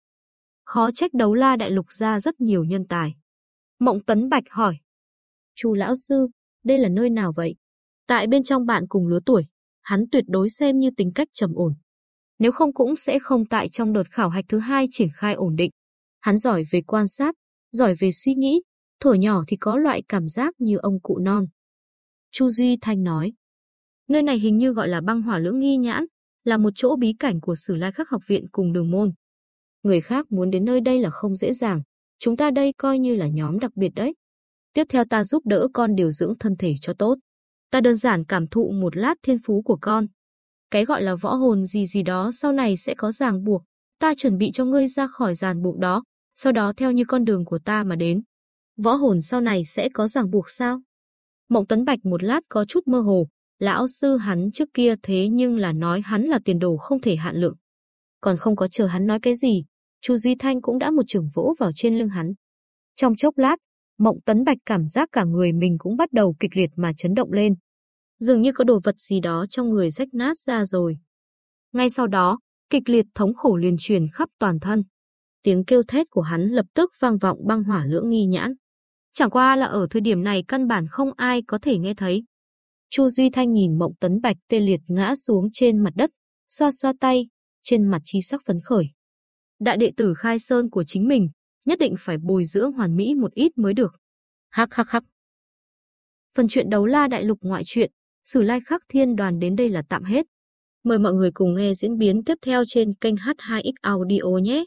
Khó trách đấu la đại lục ra rất nhiều nhân tài. Mộng Tấn Bạch hỏi. Chu lão sư, đây là nơi nào vậy? Tại bên trong bạn cùng lứa tuổi, hắn tuyệt đối xem như tính cách trầm ổn. Nếu không cũng sẽ không tại trong đợt khảo hạch thứ hai triển khai ổn định. Hắn giỏi về quan sát, giỏi về suy nghĩ, thổi nhỏ thì có loại cảm giác như ông cụ non. Chu Duy Thanh nói. Nơi này hình như gọi là băng hỏa lưỡng nghi nhãn, là một chỗ bí cảnh của Sử Lai Khắc học viện cùng đường môn. Người khác muốn đến nơi đây là không dễ dàng, chúng ta đây coi như là nhóm đặc biệt đấy. Tiếp theo ta giúp đỡ con điều dưỡng thân thể cho tốt. Ta đơn giản cảm thụ một lát thiên phú của con. Cái gọi là võ hồn gì gì đó sau này sẽ có ràng buộc. Ta chuẩn bị cho ngươi ra khỏi ràng buộc đó, sau đó theo như con đường của ta mà đến. Võ hồn sau này sẽ có ràng buộc sao? Mộng Tấn Bạch một lát có chút mơ hồ, lão sư hắn trước kia thế nhưng là nói hắn là tiền đồ không thể hạn lượng. Còn không có chờ hắn nói cái gì, Chu Duy Thanh cũng đã một chưởng vỗ vào trên lưng hắn. Trong chốc lát, Mộng Tấn Bạch cảm giác cả người mình cũng bắt đầu kịch liệt mà chấn động lên. Dường như có đồ vật gì đó trong người rách nát ra rồi. Ngay sau đó, kịch liệt thống khổ liền truyền khắp toàn thân. Tiếng kêu thét của hắn lập tức vang vọng băng hỏa lưỡng nghi nhãn. Chẳng qua là ở thời điểm này căn bản không ai có thể nghe thấy. Chu Duy Thanh nhìn Mộng Tấn Bạch tê liệt ngã xuống trên mặt đất, xoa xoa tay, trên mặt chi sắc phấn khởi. Đại đệ tử khai sơn của chính mình, nhất định phải bồi dưỡng hoàn mỹ một ít mới được. Hắc hắc hắc. Phần chuyện đấu la đại lục ngoại truyện, Sử Lai Khắc Thiên Đoàn đến đây là tạm hết. Mời mọi người cùng nghe diễn biến tiếp theo trên kênh H2X Audio nhé.